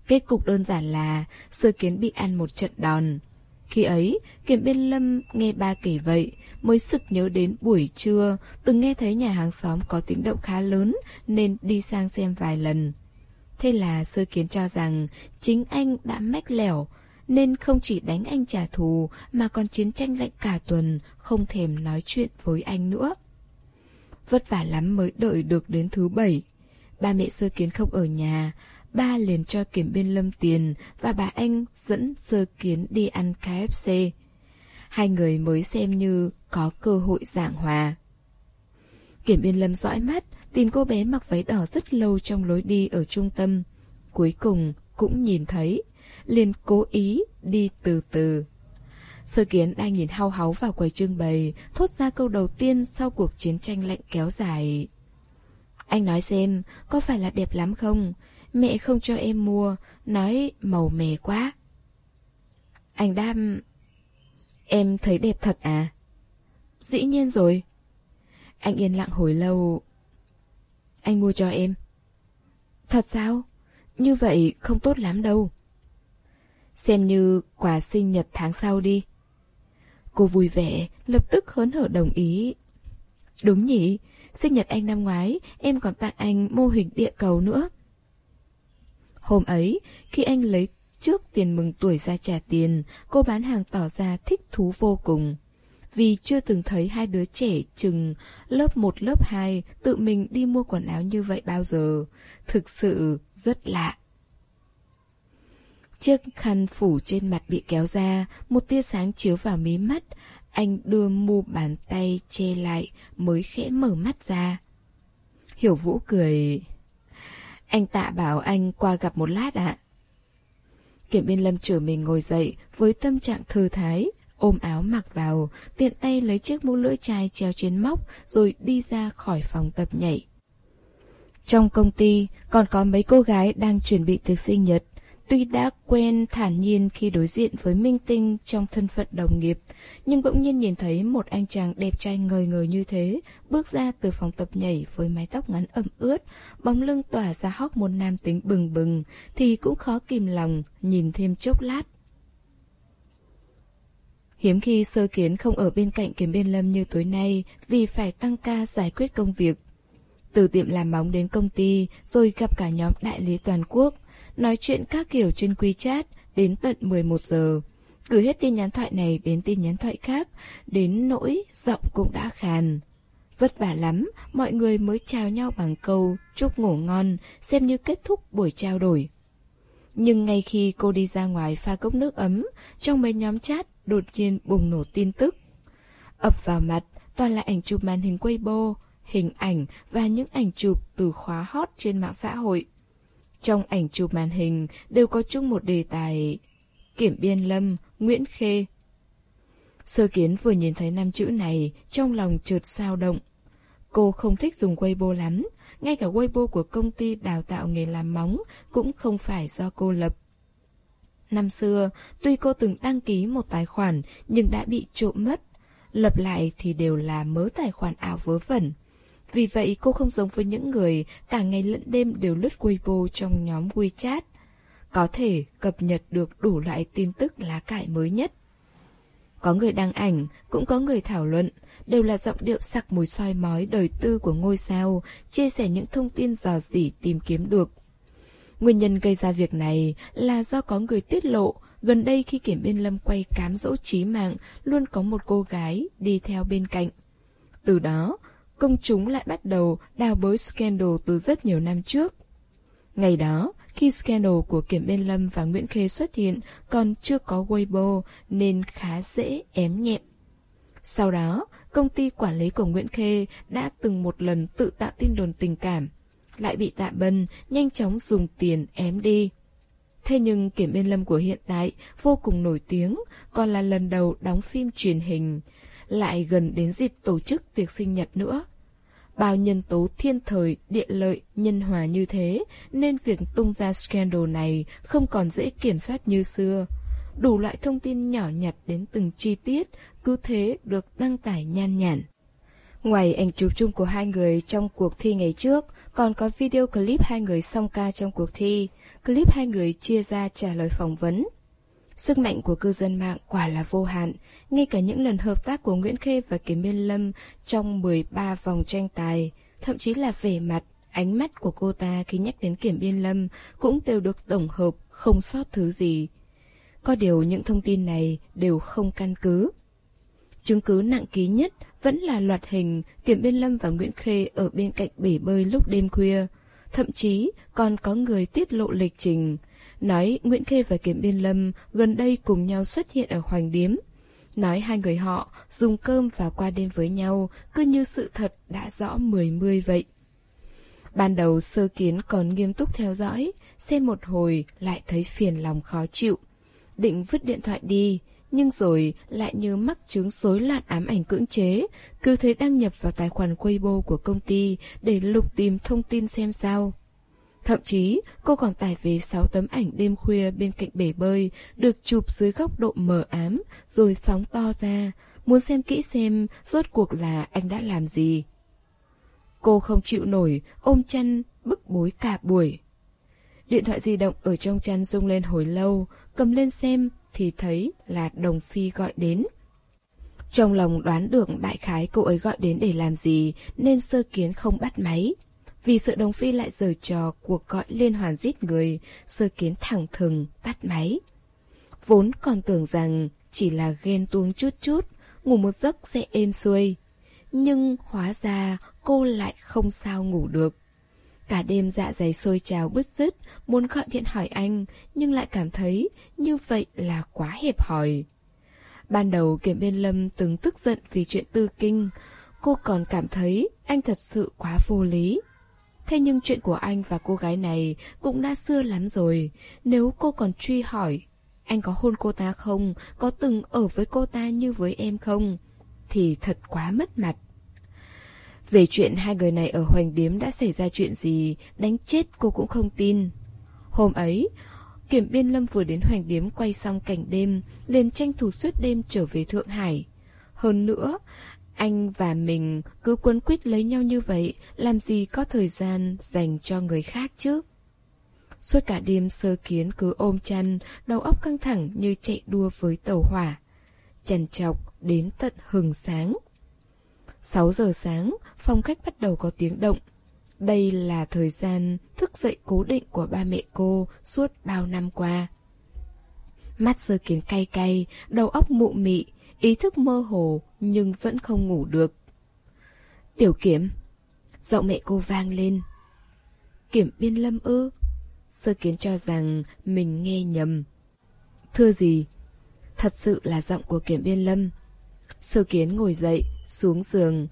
Kết cục đơn giản là sơ kiến bị ăn một trận đòn. Khi ấy, Kiểm Biên Lâm nghe ba kể vậy, mới sực nhớ đến buổi trưa, từng nghe thấy nhà hàng xóm có tiếng động khá lớn, nên đi sang xem vài lần. Thế là sơ kiến cho rằng chính anh đã mách lẻo, nên không chỉ đánh anh trả thù mà còn chiến tranh lạnh cả tuần, không thèm nói chuyện với anh nữa. Vất vả lắm mới đợi được đến thứ bảy. Ba mẹ sơ kiến không ở nhà, ba liền cho kiểm biên lâm tiền và bà anh dẫn sơ kiến đi ăn KFC. Hai người mới xem như có cơ hội giảng hòa. Kiểm biên lâm dõi mắt, tìm cô bé mặc váy đỏ rất lâu trong lối đi ở trung tâm. Cuối cùng cũng nhìn thấy, liền cố ý đi từ từ. Sơ kiến đang nhìn hao háu vào quầy trưng bày, thốt ra câu đầu tiên sau cuộc chiến tranh lạnh kéo dài. Anh nói xem, có phải là đẹp lắm không? Mẹ không cho em mua, nói màu mè quá. Anh đam... Em thấy đẹp thật à? Dĩ nhiên rồi. Anh yên lặng hồi lâu. Anh mua cho em. Thật sao? Như vậy không tốt lắm đâu. Xem như quà sinh nhật tháng sau đi. Cô vui vẻ, lập tức hớn hở đồng ý. Đúng nhỉ, sinh nhật anh năm ngoái, em còn tặng anh mô hình địa cầu nữa. Hôm ấy, khi anh lấy trước tiền mừng tuổi ra trả tiền, cô bán hàng tỏ ra thích thú vô cùng. Vì chưa từng thấy hai đứa trẻ chừng lớp 1 lớp 2 tự mình đi mua quần áo như vậy bao giờ. Thực sự rất lạ. Chiếc khăn phủ trên mặt bị kéo ra, một tia sáng chiếu vào mí mắt. Anh đưa mu bàn tay che lại mới khẽ mở mắt ra. Hiểu Vũ cười... Anh tạ bảo anh qua gặp một lát ạ. Kiểm biên lâm trở mình ngồi dậy với tâm trạng thư thái, ôm áo mặc vào, tiện tay lấy chiếc mũ lưỡi chai treo trên móc rồi đi ra khỏi phòng tập nhảy. Trong công ty còn có mấy cô gái đang chuẩn bị thực sinh nhật. Tuy đã quen thản nhiên khi đối diện với minh tinh trong thân phận đồng nghiệp, nhưng bỗng nhiên nhìn thấy một anh chàng đẹp trai ngời ngời như thế, bước ra từ phòng tập nhảy với mái tóc ngắn ẩm ướt, bóng lưng tỏa ra hóc một nam tính bừng bừng, thì cũng khó kìm lòng nhìn thêm chốc lát. Hiếm khi sơ kiến không ở bên cạnh kiếm biên lâm như tối nay vì phải tăng ca giải quyết công việc. Từ tiệm làm móng đến công ty, rồi gặp cả nhóm đại lý toàn quốc, nói chuyện các kiểu trên quy chat đến tận 11 giờ. Gửi hết tin nhắn thoại này đến tin nhắn thoại khác, đến nỗi giọng cũng đã khàn. Vất vả lắm, mọi người mới chào nhau bằng câu chúc ngủ ngon, xem như kết thúc buổi trao đổi. Nhưng ngay khi cô đi ra ngoài pha cốc nước ấm, trong mấy nhóm chat đột nhiên bùng nổ tin tức. Ập vào mặt, toàn là ảnh chụp màn hình Weibo, hình ảnh và những ảnh chụp từ khóa hot trên mạng xã hội. Trong ảnh chụp màn hình đều có chung một đề tài Kiểm Biên Lâm, Nguyễn Khê. Sơ kiến vừa nhìn thấy năm chữ này, trong lòng trượt sao động. Cô không thích dùng Weibo lắm, ngay cả Weibo của công ty đào tạo nghề làm móng cũng không phải do cô lập. Năm xưa, tuy cô từng đăng ký một tài khoản nhưng đã bị trộm mất. Lập lại thì đều là mớ tài khoản ảo vớ vẩn. Vì vậy cô không giống với những người cả ngày lẫn đêm đều lướt Weibo trong nhóm WeChat. Có thể cập nhật được đủ loại tin tức lá cải mới nhất. Có người đăng ảnh, cũng có người thảo luận, đều là giọng điệu sặc mùi soi mói đời tư của ngôi sao, chia sẻ những thông tin dò dỉ tìm kiếm được. Nguyên nhân gây ra việc này là do có người tiết lộ, gần đây khi Kiểm Biên Lâm quay cám dỗ trí mạng, luôn có một cô gái đi theo bên cạnh. Từ đó, công chúng lại bắt đầu đào bới scandal từ rất nhiều năm trước. Ngày đó, khi scandal của Kiểm Biên Lâm và Nguyễn Khê xuất hiện còn chưa có Weibo nên khá dễ ém nhẹm. Sau đó, công ty quản lý của Nguyễn Khê đã từng một lần tự tạo tin đồn tình cảm, lại bị tạ bân nhanh chóng dùng tiền ém đi. Thế nhưng Kiểm Biên Lâm của hiện tại vô cùng nổi tiếng, còn là lần đầu đóng phim truyền hình, lại gần đến dịp tổ chức tiệc sinh nhật nữa. Bao nhân tố thiên thời, địa lợi, nhân hòa như thế, nên việc tung ra scandal này không còn dễ kiểm soát như xưa. Đủ loại thông tin nhỏ nhặt đến từng chi tiết, cứ thế được đăng tải nhan nhản. Ngoài ảnh chụp chung của hai người trong cuộc thi ngày trước, còn có video clip hai người song ca trong cuộc thi. Clip hai người chia ra trả lời phỏng vấn. Sức mạnh của cư dân mạng quả là vô hạn, ngay cả những lần hợp tác của Nguyễn Khê và Kiếm Biên Lâm trong 13 vòng tranh tài, thậm chí là vẻ mặt, ánh mắt của cô ta khi nhắc đến Kiểm Biên Lâm cũng đều được tổng hợp, không sót thứ gì. Có điều những thông tin này đều không căn cứ. Chứng cứ nặng ký nhất vẫn là loạt hình Kiểm Biên Lâm và Nguyễn Khê ở bên cạnh bể bơi lúc đêm khuya. Thậm chí còn có người tiết lộ lịch trình, nói Nguyễn Khê và Kiểm Biên Lâm gần đây cùng nhau xuất hiện ở Hoành Điếm. Nói hai người họ dùng cơm và qua đêm với nhau, cứ như sự thật đã rõ mười mươi vậy. Ban đầu sơ kiến còn nghiêm túc theo dõi, xem một hồi lại thấy phiền lòng khó chịu. Định vứt điện thoại đi, nhưng rồi lại như mắc chứng rối loạn ám ảnh cưỡng chế, cứ thấy đăng nhập vào tài khoản Weibo của công ty để lục tìm thông tin xem sao. Thậm chí, cô còn tải về 6 tấm ảnh đêm khuya bên cạnh bể bơi, được chụp dưới góc độ mờ ám, rồi phóng to ra, muốn xem kỹ xem rốt cuộc là anh đã làm gì. Cô không chịu nổi, ôm chăn, bức bối cả buổi. Điện thoại di động ở trong chăn rung lên hồi lâu, cầm lên xem thì thấy là Đồng Phi gọi đến. Trong lòng đoán được đại khái cô ấy gọi đến để làm gì nên sơ kiến không bắt máy. Vì sợ Đồng Phi lại giở trò cuộc gọi liên hoàn giết người, sơ kiến thẳng thừng, tắt máy. Vốn còn tưởng rằng chỉ là ghen tuông chút chút, ngủ một giấc sẽ êm xuôi. Nhưng hóa ra cô lại không sao ngủ được. Cả đêm dạ dày sôi trào bứt rứt, muốn gọi điện hỏi anh, nhưng lại cảm thấy như vậy là quá hẹp hòi. Ban đầu Kiểm Biên Lâm từng tức giận vì chuyện tư kinh, cô còn cảm thấy anh thật sự quá vô lý. Thế nhưng chuyện của anh và cô gái này cũng đã xưa lắm rồi, nếu cô còn truy hỏi, anh có hôn cô ta không, có từng ở với cô ta như với em không, thì thật quá mất mặt. Về chuyện hai người này ở Hoành Điếm đã xảy ra chuyện gì, đánh chết cô cũng không tin. Hôm ấy, Kiểm Biên Lâm vừa đến Hoành Điếm quay xong cảnh đêm, liền tranh thủ suốt đêm trở về Thượng Hải. Hơn nữa, anh và mình cứ quấn quýt lấy nhau như vậy, làm gì có thời gian dành cho người khác chứ? Suốt cả đêm sơ kiến cứ ôm chăn, đầu óc căng thẳng như chạy đua với tàu hỏa. Chằn chọc đến tận hừng sáng. 6 giờ sáng, phòng khách bắt đầu có tiếng động. Đây là thời gian thức dậy cố định của ba mẹ cô suốt bao năm qua. Mắt sơ kiến cay cay, đầu óc mụ mị, ý thức mơ hồ nhưng vẫn không ngủ được. Tiểu kiểm, giọng mẹ cô vang lên. Kiểm biên lâm ư? Sơ kiến cho rằng mình nghe nhầm. Thưa gì? Thật sự là giọng của kiểm biên lâm. Sơ kiến ngồi dậy, xuống giường.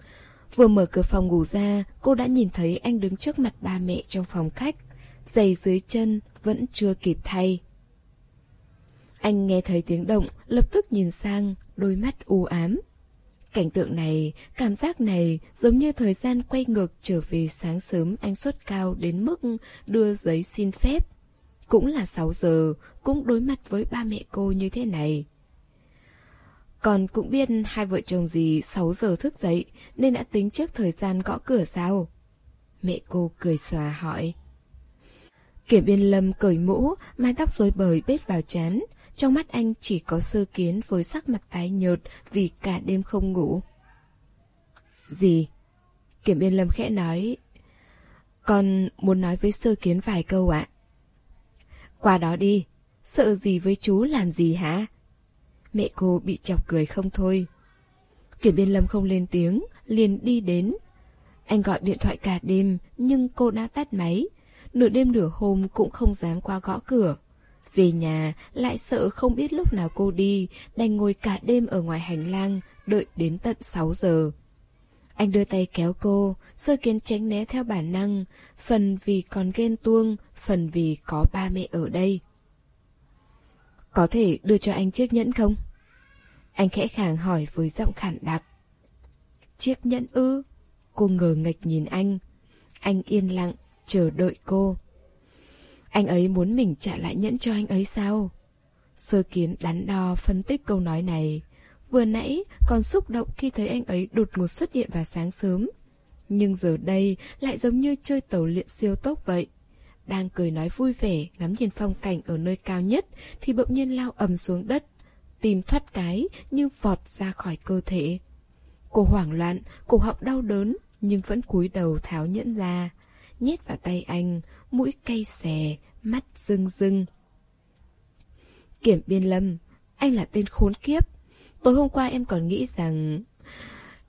Vừa mở cửa phòng ngủ ra, cô đã nhìn thấy anh đứng trước mặt ba mẹ trong phòng khách. Giày dưới chân vẫn chưa kịp thay. Anh nghe thấy tiếng động, lập tức nhìn sang, đôi mắt u ám. Cảnh tượng này, cảm giác này giống như thời gian quay ngược trở về sáng sớm anh suất cao đến mức đưa giấy xin phép. Cũng là 6 giờ, cũng đối mặt với ba mẹ cô như thế này. Còn cũng biết hai vợ chồng gì 6 giờ thức dậy nên đã tính trước thời gian gõ cửa sao? Mẹ cô cười xòa hỏi. Kiểm biên lâm cởi mũ, mái tóc rối bời bết vào chán, trong mắt anh chỉ có sơ kiến với sắc mặt tái nhợt vì cả đêm không ngủ. Gì? Kiểm biên lâm khẽ nói. Con muốn nói với sơ kiến vài câu ạ. Qua đó đi, sợ gì với chú làm gì hả? Mẹ cô bị chọc cười không thôi. Kiểm biên lâm không lên tiếng, liền đi đến. Anh gọi điện thoại cả đêm, nhưng cô đã tắt máy. Nửa đêm nửa hôm cũng không dám qua gõ cửa. Về nhà, lại sợ không biết lúc nào cô đi, đành ngồi cả đêm ở ngoài hành lang, đợi đến tận 6 giờ. Anh đưa tay kéo cô, sơ kiến tránh né theo bản năng, phần vì còn ghen tuông, phần vì có ba mẹ ở đây. Có thể đưa cho anh chiếc nhẫn không? Anh khẽ khàng hỏi với giọng khản đặc. Chiếc nhẫn ư? Cô ngờ nghịch nhìn anh. Anh yên lặng, chờ đợi cô. Anh ấy muốn mình trả lại nhẫn cho anh ấy sao? Sơ kiến đắn đo phân tích câu nói này. Vừa nãy còn xúc động khi thấy anh ấy đột ngột xuất hiện vào sáng sớm. Nhưng giờ đây lại giống như chơi tàu luyện siêu tốc vậy. Đang cười nói vui vẻ, ngắm nhìn phong cảnh ở nơi cao nhất, thì bỗng nhiên lao ầm xuống đất. Tìm thoát cái, như vọt ra khỏi cơ thể. Cô hoảng loạn, cổ họng đau đớn, nhưng vẫn cúi đầu tháo nhẫn ra. Nhét vào tay anh, mũi cay xè, mắt rưng rưng. Kiểm biên lâm, anh là tên khốn kiếp. Tối hôm qua em còn nghĩ rằng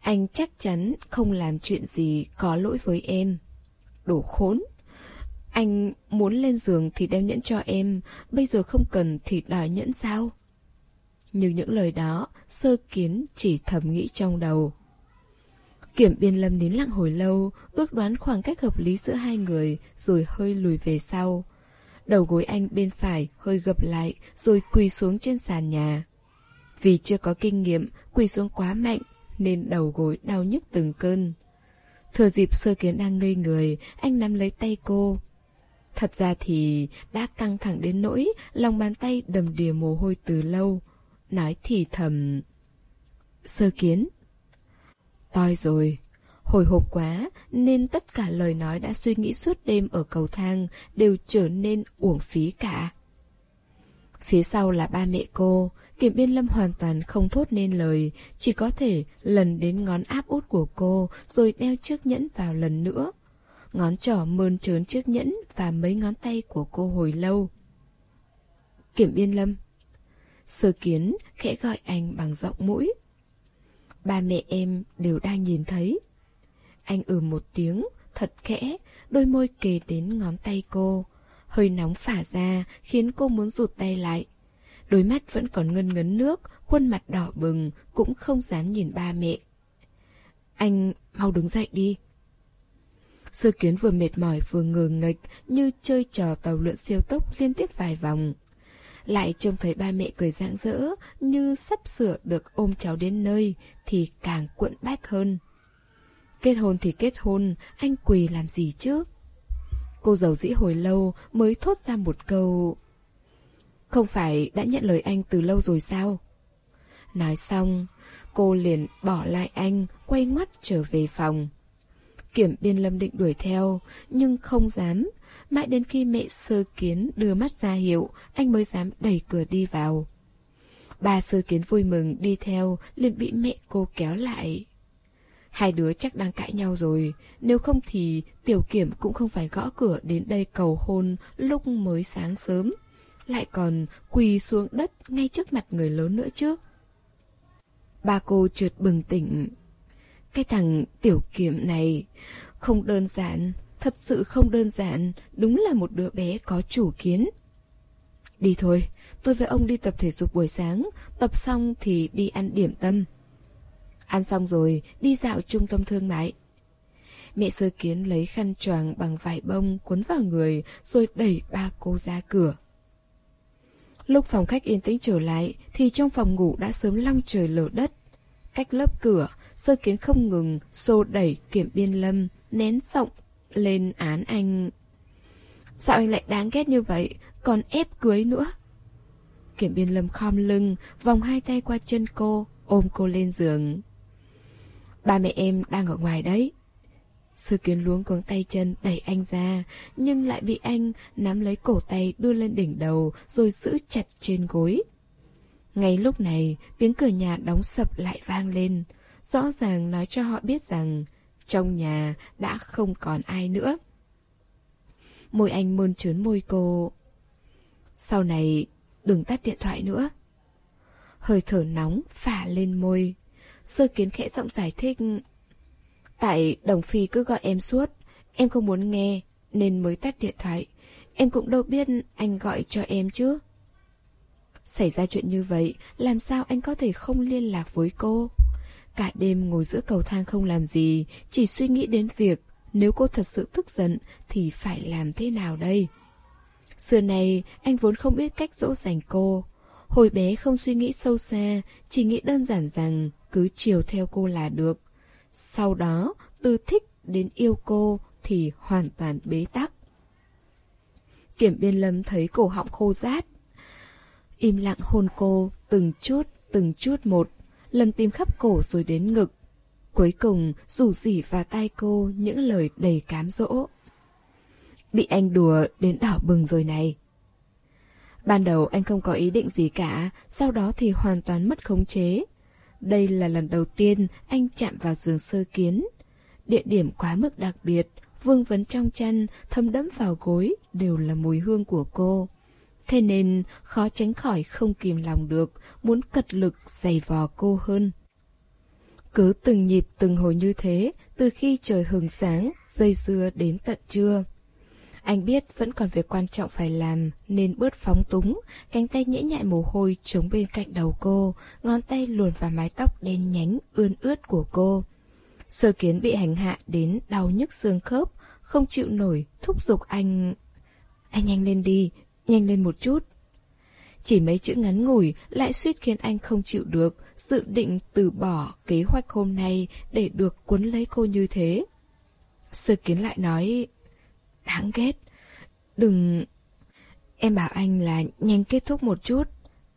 anh chắc chắn không làm chuyện gì có lỗi với em. Đồ khốn. Anh muốn lên giường thì đem nhẫn cho em, bây giờ không cần thì đòi nhẫn sao? Nhưng những lời đó, sơ kiến chỉ thầm nghĩ trong đầu. Kiểm biên lâm nín lặng hồi lâu, ước đoán khoảng cách hợp lý giữa hai người, rồi hơi lùi về sau. Đầu gối anh bên phải hơi gập lại, rồi quỳ xuống trên sàn nhà. Vì chưa có kinh nghiệm, quỳ xuống quá mạnh, nên đầu gối đau nhức từng cơn. Thừa dịp sơ kiến đang ngây người, anh nắm lấy tay cô. Thật ra thì đã căng thẳng đến nỗi lòng bàn tay đầm đìa mồ hôi từ lâu. Nói thì thầm... Sơ kiến. Toi rồi. Hồi hộp quá, nên tất cả lời nói đã suy nghĩ suốt đêm ở cầu thang đều trở nên uổng phí cả. Phía sau là ba mẹ cô, Kiểm biên lâm hoàn toàn không thốt nên lời, chỉ có thể lần đến ngón áp út của cô rồi đeo chiếc nhẫn vào lần nữa. Ngón trỏ mơn trớn chiếc nhẫn và mấy ngón tay của cô hồi lâu. Kiểm biên lâm. Sơ kiến khẽ gọi anh bằng giọng mũi. Ba mẹ em đều đang nhìn thấy. Anh ừ một tiếng, thật khẽ, đôi môi kề đến ngón tay cô. Hơi nóng phả ra khiến cô muốn rụt tay lại. Đôi mắt vẫn còn ngân ngấn nước, khuôn mặt đỏ bừng, cũng không dám nhìn ba mẹ. Anh mau đứng dậy đi. Sư kiến vừa mệt mỏi vừa ngờ nghịch như chơi trò tàu lượn siêu tốc liên tiếp vài vòng. Lại trông thấy ba mẹ cười rạng rỡ như sắp sửa được ôm cháu đến nơi thì càng cuộn bách hơn. Kết hôn thì kết hôn, anh quỳ làm gì chứ? Cô giàu dĩ hồi lâu mới thốt ra một câu không phải đã nhận lời anh từ lâu rồi sao? Nói xong, cô liền bỏ lại anh, quay ngoắt trở về phòng. Kiểm biên lâm định đuổi theo, nhưng không dám. Mãi đến khi mẹ sơ kiến đưa mắt ra hiệu, anh mới dám đẩy cửa đi vào. bà sơ kiến vui mừng đi theo, liền bị mẹ cô kéo lại. Hai đứa chắc đang cãi nhau rồi, nếu không thì tiểu kiểm cũng không phải gõ cửa đến đây cầu hôn lúc mới sáng sớm lại còn quỳ xuống đất ngay trước mặt người lớn nữa chứ. Ba cô trượt bừng tỉnh. Cái thằng tiểu kiểm này không đơn giản, thật sự không đơn giản, đúng là một đứa bé có chủ kiến. Đi thôi, tôi với ông đi tập thể dục buổi sáng, tập xong thì đi ăn điểm tâm. Ăn xong rồi, đi dạo trung tâm thương mại. Mẹ sơ kiến lấy khăn choàng bằng vải bông cuốn vào người rồi đẩy ba cô ra cửa. Lúc phòng khách yên tĩnh trở lại thì trong phòng ngủ đã sớm long trời lở đất. Cách lớp cửa, sơ kiến không ngừng xô đẩy kiểm biên lâm, nén giọng lên án anh. Sao anh lại đáng ghét như vậy, còn ép cưới nữa? Kiểm biên lâm khom lưng, vòng hai tay qua chân cô, ôm cô lên giường. Ba mẹ em đang ở ngoài đấy. Sư kiến luống cuống tay chân đẩy anh ra, nhưng lại bị anh nắm lấy cổ tay đưa lên đỉnh đầu rồi giữ chặt trên gối. Ngay lúc này, tiếng cửa nhà đóng sập lại vang lên, rõ ràng nói cho họ biết rằng trong nhà đã không còn ai nữa. Môi anh mơn trớn môi cô. Sau này, đừng tắt điện thoại nữa. Hơi thở nóng phả lên môi. Sơ kiến khẽ giọng giải thích. Tại Đồng Phi cứ gọi em suốt, em không muốn nghe, nên mới tắt điện thoại. Em cũng đâu biết anh gọi cho em chứ. Xảy ra chuyện như vậy, làm sao anh có thể không liên lạc với cô? Cả đêm ngồi giữa cầu thang không làm gì, chỉ suy nghĩ đến việc nếu cô thật sự tức giận thì phải làm thế nào đây? Xưa này, anh vốn không biết cách dỗ dành cô. Hồi bé không suy nghĩ sâu xa, chỉ nghĩ đơn giản rằng cứ chiều theo cô là được. Sau đó, từ thích đến yêu cô thì hoàn toàn bế tắc. Kiểm biên lâm thấy cổ họng khô rát. Im lặng hôn cô, từng chút, từng chút một, lần tìm khắp cổ rồi đến ngực. Cuối cùng, rủ rỉ vào tai cô những lời đầy cám dỗ. Bị anh đùa đến đỏ bừng rồi này. Ban đầu anh không có ý định gì cả, sau đó thì hoàn toàn mất khống chế. Đây là lần đầu tiên anh chạm vào giường sơ kiến. Địa điểm quá mức đặc biệt, vương vấn trong chăn, thấm đẫm vào gối đều là mùi hương của cô. Thế nên khó tránh khỏi không kìm lòng được, muốn cật lực giày vò cô hơn. Cứ từng nhịp từng hồi như thế, từ khi trời hừng sáng, dây dưa đến tận trưa. Anh biết vẫn còn việc quan trọng phải làm nên bớt phóng túng, cánh tay nhễ nhại mồ hôi chống bên cạnh đầu cô, ngón tay luồn vào mái tóc đen nhánh ươn ướt của cô. Sơ kiến bị hành hạ đến đau nhức xương khớp, không chịu nổi, thúc giục anh... Anh nhanh lên đi, nhanh lên một chút. Chỉ mấy chữ ngắn ngủi lại suýt khiến anh không chịu được, dự định từ bỏ kế hoạch hôm nay để được cuốn lấy cô như thế. Sơ kiến lại nói, đáng ghét, đừng... Em bảo anh là nhanh kết thúc một chút,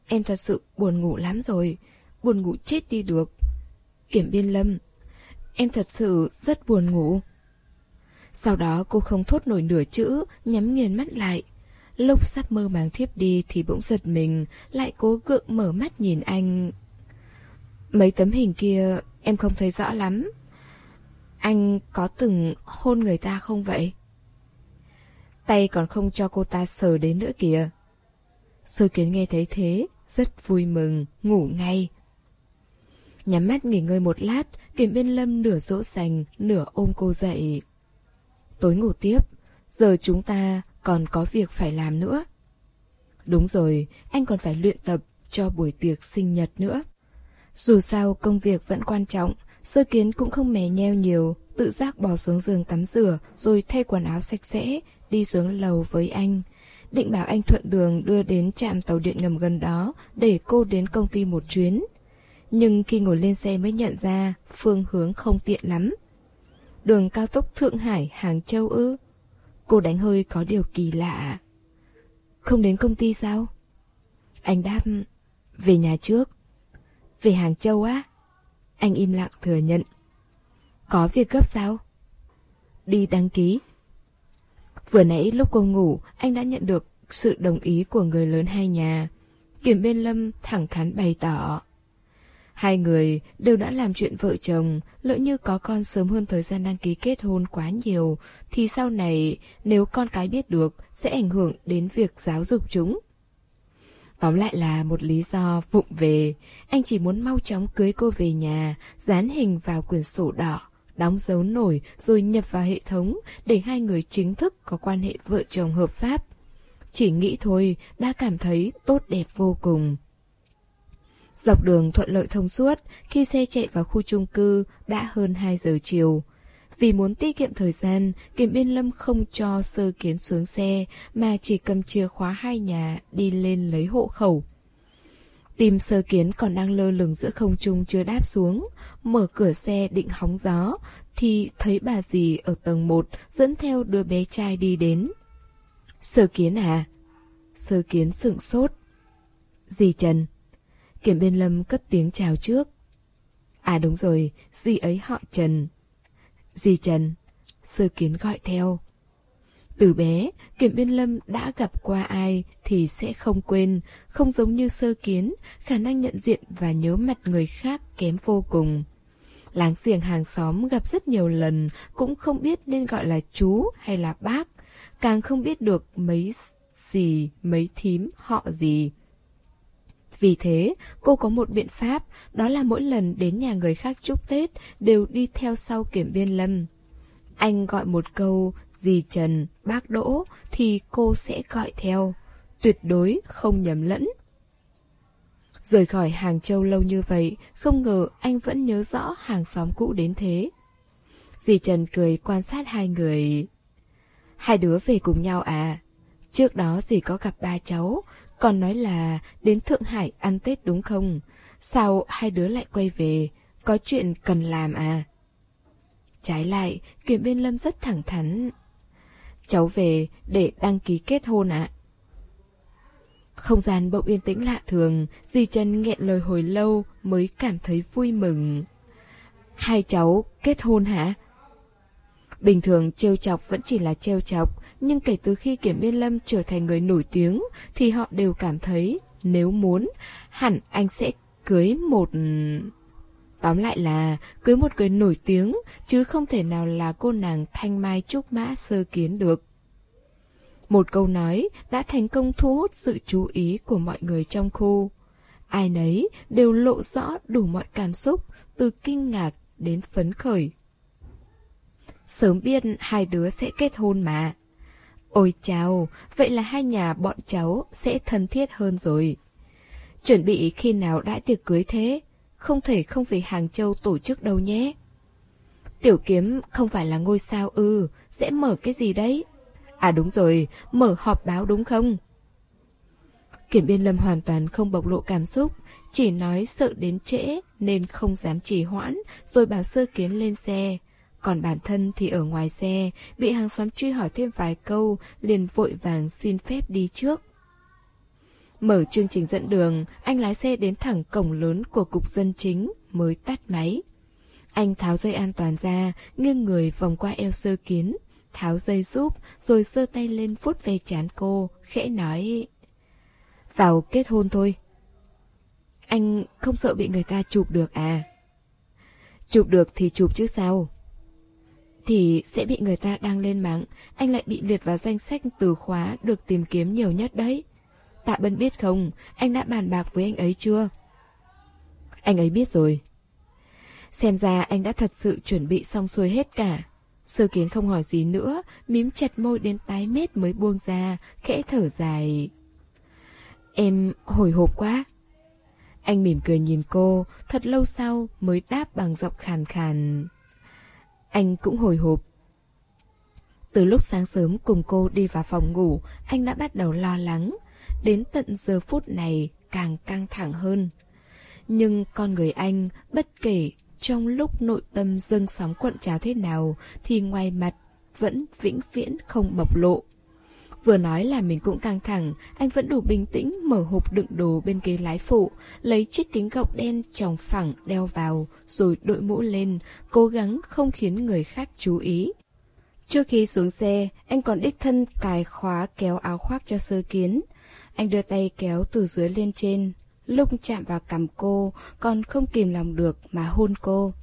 em thật sự buồn ngủ lắm rồi, buồn ngủ chết đi được. Kiểm biên lâm, em thật sự rất buồn ngủ. Sau đó cô không thốt nổi nửa chữ, nhắm nghiền mắt lại, Lúc sắp mơ màng thiếp đi thì bỗng giật mình, lại cố gượng mở mắt nhìn anh. Mấy tấm hình kia em không thấy rõ lắm. Anh có từng hôn người ta không vậy? Tay còn không cho cô ta sờ đến nữa kìa. Sư kiến nghe thấy thế, rất vui mừng, ngủ ngay. Nhắm mắt nghỉ ngơi một lát, Kiểm Biên Lâm nửa dỗ dành, nửa ôm cô dậy. Tối ngủ tiếp, giờ chúng ta còn có việc phải làm nữa. Đúng rồi, anh còn phải luyện tập cho buổi tiệc sinh nhật nữa. Dù sao công việc vẫn quan trọng, sơ kiến cũng không mè nheo nhiều, tự giác bỏ xuống giường tắm rửa rồi thay quần áo sạch sẽ, đi xuống lầu với anh. Định bảo anh thuận đường đưa đến trạm tàu điện ngầm gần đó để cô đến công ty một chuyến. Nhưng khi ngồi lên xe mới nhận ra phương hướng không tiện lắm. Đường cao tốc Thượng Hải, Hàng Châu ư? Cô đánh hơi có điều kỳ lạ. Không đến công ty sao? Anh đáp, về nhà trước. Về Hàng Châu á? Anh im lặng thừa nhận. Có việc gấp sao? Đi đăng ký. Vừa nãy lúc cô ngủ, anh đã nhận được sự đồng ý của người lớn hai nhà. Kiểm Biên Lâm thẳng thắn bày tỏ. Hai người đều đã làm chuyện vợ chồng, lỡ như có con sớm hơn thời gian đăng ký kết hôn quá nhiều, thì sau này nếu con cái biết được sẽ ảnh hưởng đến việc giáo dục chúng. Tóm lại là một lý do vụng về, anh chỉ muốn mau chóng cưới cô về nhà, dán hình vào quyển sổ đỏ, đóng dấu nổi rồi nhập vào hệ thống để hai người chính thức có quan hệ vợ chồng hợp pháp. Chỉ nghĩ thôi đã cảm thấy tốt đẹp vô cùng. Dọc đường thuận lợi thông suốt, khi xe chạy vào khu chung cư đã hơn 2 giờ chiều. Vì muốn tiết kiệm thời gian, Kiểm Biên Lâm không cho sơ kiến xuống xe, mà chỉ cầm chìa khóa hai nhà đi lên lấy hộ khẩu. Tìm sơ kiến còn đang lơ lửng giữa không trung chưa đáp xuống, mở cửa xe định hóng gió, thì thấy bà dì ở tầng 1 dẫn theo đứa bé trai đi đến. Sơ kiến à? Sơ kiến sững sốt. Dì Trần. Kiểm biên lâm cất tiếng chào trước. À đúng rồi, dì ấy họ Trần. Dì Trần. Sơ kiến gọi theo. Từ bé, Kiểm Biên Lâm đã gặp qua ai thì sẽ không quên, không giống như sơ kiến, khả năng nhận diện và nhớ mặt người khác kém vô cùng. Láng giềng hàng xóm gặp rất nhiều lần, cũng không biết nên gọi là chú hay là bác, càng không biết được mấy gì, mấy thím, họ gì. Vì thế, cô có một biện pháp, đó là mỗi lần đến nhà người khác chúc Tết đều đi theo sau kiểm biên lâm. Anh gọi một câu dì Trần, bác Đỗ thì cô sẽ gọi theo. Tuyệt đối không nhầm lẫn. Rời khỏi Hàng Châu lâu như vậy, không ngờ anh vẫn nhớ rõ hàng xóm cũ đến thế. Dì Trần cười quan sát hai người. Hai đứa về cùng nhau à? Trước đó dì có gặp ba cháu, còn nói là đến Thượng Hải ăn Tết đúng không? Sao hai đứa lại quay về? Có chuyện cần làm à? Trái lại, Kiểm Biên Lâm rất thẳng thắn. Cháu về để đăng ký kết hôn ạ. Không gian bỗng yên tĩnh lạ thường, dì chân nghẹn lời hồi lâu mới cảm thấy vui mừng. Hai cháu kết hôn hả? Bình thường trêu chọc vẫn chỉ là trêu chọc, nhưng kể từ khi Kiểm Biên Lâm trở thành người nổi tiếng thì họ đều cảm thấy nếu muốn, hẳn anh sẽ cưới một... Tóm lại là cưới một người nổi tiếng, chứ không thể nào là cô nàng thanh mai trúc mã sơ kiến được. Một câu nói đã thành công thu hút sự chú ý của mọi người trong khu. Ai nấy đều lộ rõ đủ mọi cảm xúc, từ kinh ngạc đến phấn khởi. Sớm biết hai đứa sẽ kết hôn mà. Ôi chào, vậy là hai nhà bọn cháu sẽ thân thiết hơn rồi. Chuẩn bị khi nào đã tiệc cưới thế? Không thể không về Hàng Châu tổ chức đâu nhé. Tiểu kiếm không phải là ngôi sao ư, sẽ mở cái gì đấy? À đúng rồi, mở họp báo đúng không? Kiểm biên lâm hoàn toàn không bộc lộ cảm xúc, chỉ nói sợ đến trễ nên không dám trì hoãn, rồi bảo sơ kiến lên xe. Còn bản thân thì ở ngoài xe, bị hàng xóm truy hỏi thêm vài câu, liền vội vàng xin phép đi trước. Mở chương trình dẫn đường, anh lái xe đến thẳng cổng lớn của cục dân chính, mới tắt máy. Anh tháo dây an toàn ra, nghiêng người vòng qua eo sơ kiến, tháo dây giúp, rồi sơ tay lên vuốt về chán cô, khẽ nói... Vào kết hôn thôi. Anh không sợ bị người ta chụp được à? Chụp được thì chụp chứ sao? Thì sẽ bị người ta đăng lên mạng, anh lại bị liệt vào danh sách từ khóa được tìm kiếm nhiều nhất đấy. Tạ Bân biết không, anh đã bàn bạc với anh ấy chưa? Anh ấy biết rồi. Xem ra anh đã thật sự chuẩn bị xong xuôi hết cả. Sơ kiến không hỏi gì nữa, mím chặt môi đến tái mét mới buông ra, khẽ thở dài. Em hồi hộp quá. Anh mỉm cười nhìn cô, thật lâu sau mới đáp bằng giọng khàn khàn. Anh cũng hồi hộp. Từ lúc sáng sớm cùng cô đi vào phòng ngủ, anh đã bắt đầu lo lắng. Đến tận giờ phút này càng căng thẳng hơn. Nhưng con người anh, bất kể trong lúc nội tâm dâng sóng cuộn trào thế nào thì ngoài mặt vẫn vĩnh viễn không bộc lộ. Vừa nói là mình cũng căng thẳng, anh vẫn đủ bình tĩnh mở hộp đựng đồ bên ghế lái phụ, lấy chiếc kính gọng đen tròng phẳng đeo vào, rồi đội mũ lên, cố gắng không khiến người khác chú ý. Trước khi xuống xe, anh còn đích thân cài khóa kéo áo khoác cho sơ kiến. Anh đưa tay kéo từ dưới lên trên, lúc chạm vào cằm cô, còn không kìm lòng được mà hôn cô.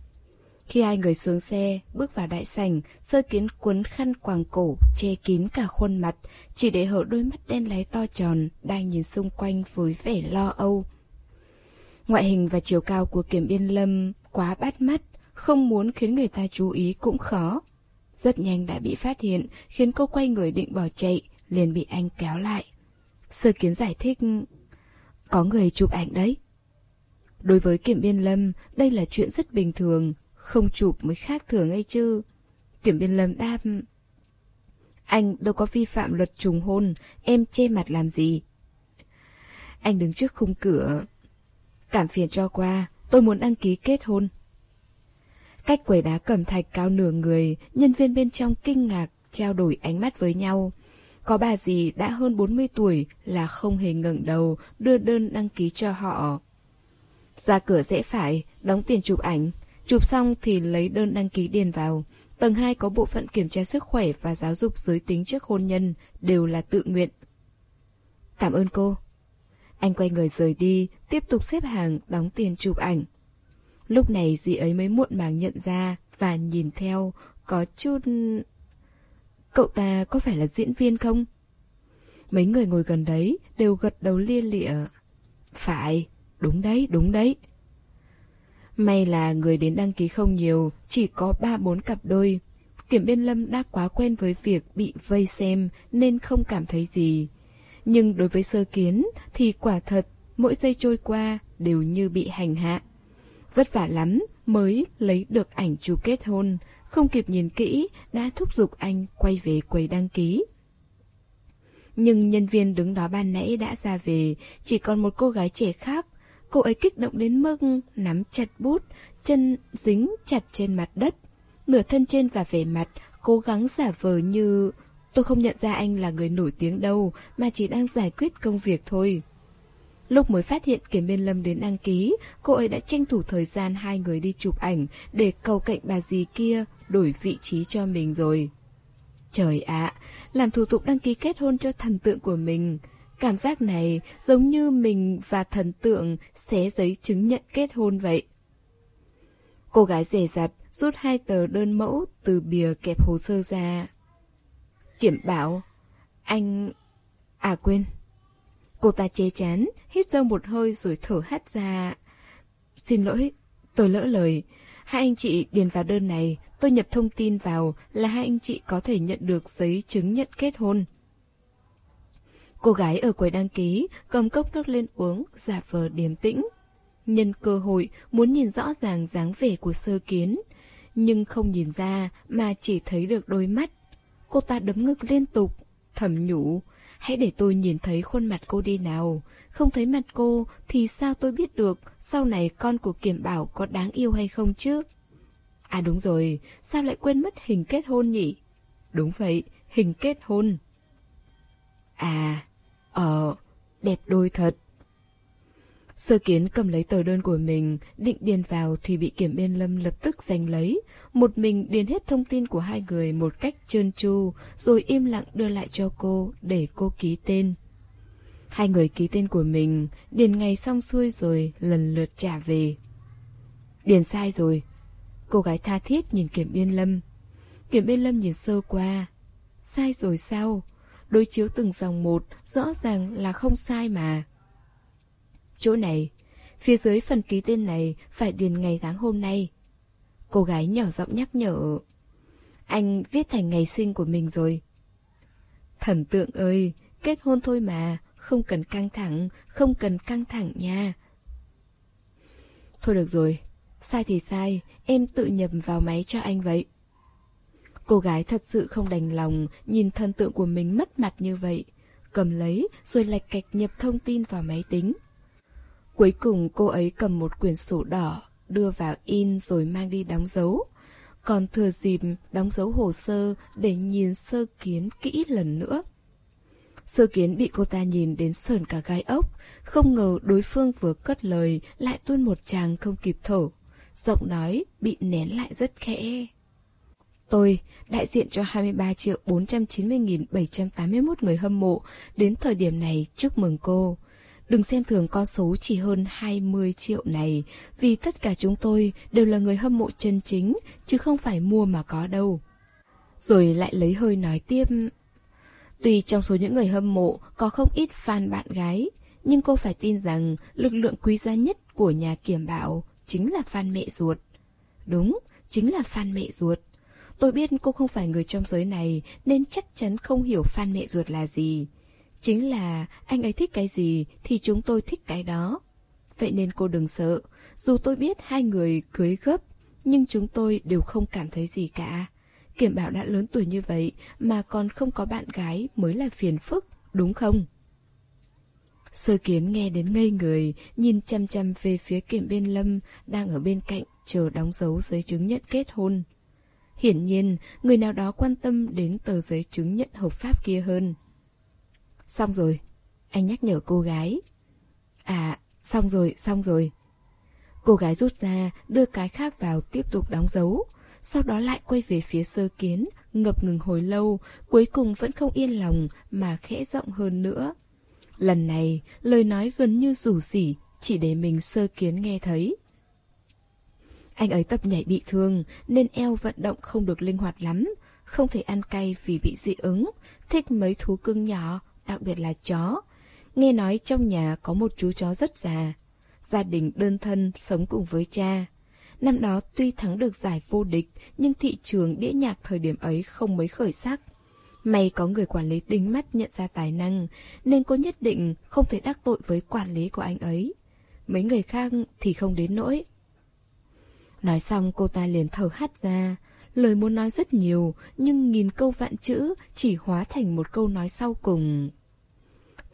Khi hai người xuống xe, bước vào đại sảnh, sơ kiến cuốn khăn quàng cổ, che kín cả khuôn mặt, chỉ để hở đôi mắt đen láy to tròn, đang nhìn xung quanh với vẻ lo âu. Ngoại hình và chiều cao của kiểm biên lâm quá bắt mắt, không muốn khiến người ta chú ý cũng khó. Rất nhanh đã bị phát hiện, khiến cô quay người định bỏ chạy, liền bị anh kéo lại. Sơ kiến giải thích, có người chụp ảnh đấy. Đối với Kiểm Biên Lâm, đây là chuyện rất bình thường, không chụp mới khác thường ấy chứ. Kiểm Biên Lâm đáp... Anh đâu có vi phạm luật trùng hôn, em che mặt làm gì? Anh đứng trước khung cửa. Cảm phiền cho qua, tôi muốn đăng ký kết hôn. Cách quầy đá cẩm thạch cao nửa người, nhân viên bên trong kinh ngạc, trao đổi ánh mắt với nhau. Có bà gì đã hơn 40 tuổi là không hề ngẩng đầu đưa đơn đăng ký cho họ. Ra cửa dễ phải, đóng tiền chụp ảnh. Chụp xong thì lấy đơn đăng ký điền vào. Tầng 2 có bộ phận kiểm tra sức khỏe và giáo dục giới tính trước hôn nhân, đều là tự nguyện. Cảm ơn cô. Anh quay người rời đi, tiếp tục xếp hàng, đóng tiền chụp ảnh. Lúc này dì ấy mới muộn màng nhận ra và nhìn theo, có chút... Cậu ta có phải là diễn viên không? Mấy người ngồi gần đấy đều gật đầu lia lịa. Phải, đúng đấy, đúng đấy. May là người đến đăng ký không nhiều, chỉ có ba bốn cặp đôi. Kiểm biên lâm đã quá quen với việc bị vây xem nên không cảm thấy gì. Nhưng đối với sơ kiến thì quả thật, mỗi giây trôi qua đều như bị hành hạ. Vất vả lắm mới lấy được ảnh chụp kết hôn, không kịp nhìn kỹ đã thúc giục anh quay về quầy đăng ký. Nhưng nhân viên đứng đó ban nãy đã ra về, chỉ còn một cô gái trẻ khác. Cô ấy kích động đến mức nắm chặt bút, chân dính chặt trên mặt đất. Nửa thân trên và vẻ mặt, cố gắng giả vờ như... Tôi không nhận ra anh là người nổi tiếng đâu, mà chỉ đang giải quyết công việc thôi. Lúc mới phát hiện Kiểm Miên Lâm đến đăng ký, cô ấy đã tranh thủ thời gian hai người đi chụp ảnh để cầu cạnh bà dì kia đổi vị trí cho mình rồi. Trời ạ, làm thủ tục đăng ký kết hôn cho thần tượng của mình. Cảm giác này giống như mình và thần tượng xé giấy chứng nhận kết hôn vậy. Cô gái rẻ rặt rút hai tờ đơn mẫu từ bìa kẹp hồ sơ ra. Kiểm bảo, anh... À quên. Cô ta chế chán, hít sâu một hơi rồi thở hắt ra. Xin lỗi, tôi lỡ lời. Hai anh chị điền vào đơn này, tôi nhập thông tin vào là hai anh chị có thể nhận được giấy chứng nhận kết hôn. Cô gái ở quầy đăng ký cầm cốc nước lên uống, giả vờ điềm tĩnh. Nhân cơ hội muốn nhìn rõ ràng dáng vẻ của sơ kiến, nhưng không nhìn ra mà chỉ thấy được đôi mắt. Cô ta đấm ngực liên tục, thầm nhủ, hãy để tôi nhìn thấy khuôn mặt cô đi nào. Không thấy mặt cô thì sao tôi biết được sau này con của Kiểm Bảo có đáng yêu hay không chứ? À đúng rồi, sao lại quên mất hình kết hôn nhỉ? Đúng vậy, hình kết hôn. À, ờ, đẹp đôi thật. Sơ kiến cầm lấy tờ đơn của mình, định điền vào thì bị kiểm biên lâm lập tức giành lấy. Một mình điền hết thông tin của hai người một cách trơn tru, rồi im lặng đưa lại cho cô để cô ký tên. Hai người ký tên của mình, điền ngày xong xuôi rồi lần lượt trả về. Điền sai rồi. Cô gái tha thiết nhìn kiểm biên lâm. Kiểm biên lâm nhìn sơ qua. Sai rồi sao? Đối chiếu từng dòng một, rõ ràng là không sai mà. Chỗ này, phía dưới phần ký tên này phải điền ngày tháng hôm nay. Cô gái nhỏ giọng nhắc nhở. Anh viết thành ngày sinh của mình rồi. Thần tượng ơi, kết hôn thôi mà, không cần căng thẳng, không cần căng thẳng nha. Thôi được rồi, sai thì sai, em tự nhập vào máy cho anh vậy. Cô gái thật sự không đành lòng nhìn thần tượng của mình mất mặt như vậy. Cầm lấy rồi lạch cạch nhập thông tin vào máy tính. Cuối cùng cô ấy cầm một quyển sổ đỏ, đưa vào in rồi mang đi đóng dấu. Còn thừa dịp đóng dấu hồ sơ để nhìn sơ kiến kỹ lần nữa. Sơ kiến bị cô ta nhìn đến sờn cả gai ốc, không ngờ đối phương vừa cất lời lại tuôn một tràng không kịp thở. Giọng nói bị nén lại rất khẽ. Tôi, đại diện cho 23 triệu 490.781 người hâm mộ, đến thời điểm này chúc mừng cô. Đừng xem thường con số chỉ hơn 20 triệu này, vì tất cả chúng tôi đều là người hâm mộ chân chính, chứ không phải mua mà có đâu. Rồi lại lấy hơi nói tiếp. Tuy trong số những người hâm mộ có không ít fan bạn gái, nhưng cô phải tin rằng lực lượng quý giá nhất của nhà kiểm bảo chính là fan mẹ ruột. Đúng, chính là fan mẹ ruột. Tôi biết cô không phải người trong giới này nên chắc chắn không hiểu fan mẹ ruột là gì. Chính là anh ấy thích cái gì thì chúng tôi thích cái đó. vậy nên cô đừng sợ. Dù tôi biết hai người cưới gấp, nhưng chúng tôi đều không cảm thấy gì cả. Kiểm bảo đã lớn tuổi như vậy mà còn không có bạn gái mới là phiền phức, đúng không? Sơ kiến nghe đến ngây người, nhìn chăm chăm về phía kiểm biên lâm đang ở bên cạnh chờ đóng dấu giấy chứng nhận kết hôn. Hiển nhiên, người nào đó quan tâm đến tờ giấy chứng nhận hợp pháp kia hơn. Xong rồi, anh nhắc nhở cô gái. À, xong rồi, xong rồi. Cô gái rút ra, đưa cái khác vào tiếp tục đóng dấu. Sau đó lại quay về phía sơ kiến, ngập ngừng hồi lâu, cuối cùng vẫn không yên lòng mà khẽ rộng hơn nữa. Lần này, lời nói gần như rủ rỉ, chỉ để mình sơ kiến nghe thấy. Anh ấy tập nhảy bị thương nên eo vận động không được linh hoạt lắm, không thể ăn cay vì bị dị ứng, thích mấy thú cưng nhỏ, đặc biệt là chó. Nghe nói trong nhà có một chú chó rất già. Gia đình đơn thân sống cùng với cha. Năm đó tuy thắng được giải vô địch, nhưng thị trường đĩa nhạc thời điểm ấy không mấy khởi sắc. May có người quản lý tinh mắt nhận ra tài năng, nên cô nhất định không thể đắc tội với quản lý của anh ấy. Mấy người khác thì không đến nỗi. Nói xong cô ta liền thở hắt ra. Lời muốn nói rất nhiều, nhưng nghìn câu vạn chữ chỉ hóa thành một câu nói sau cùng.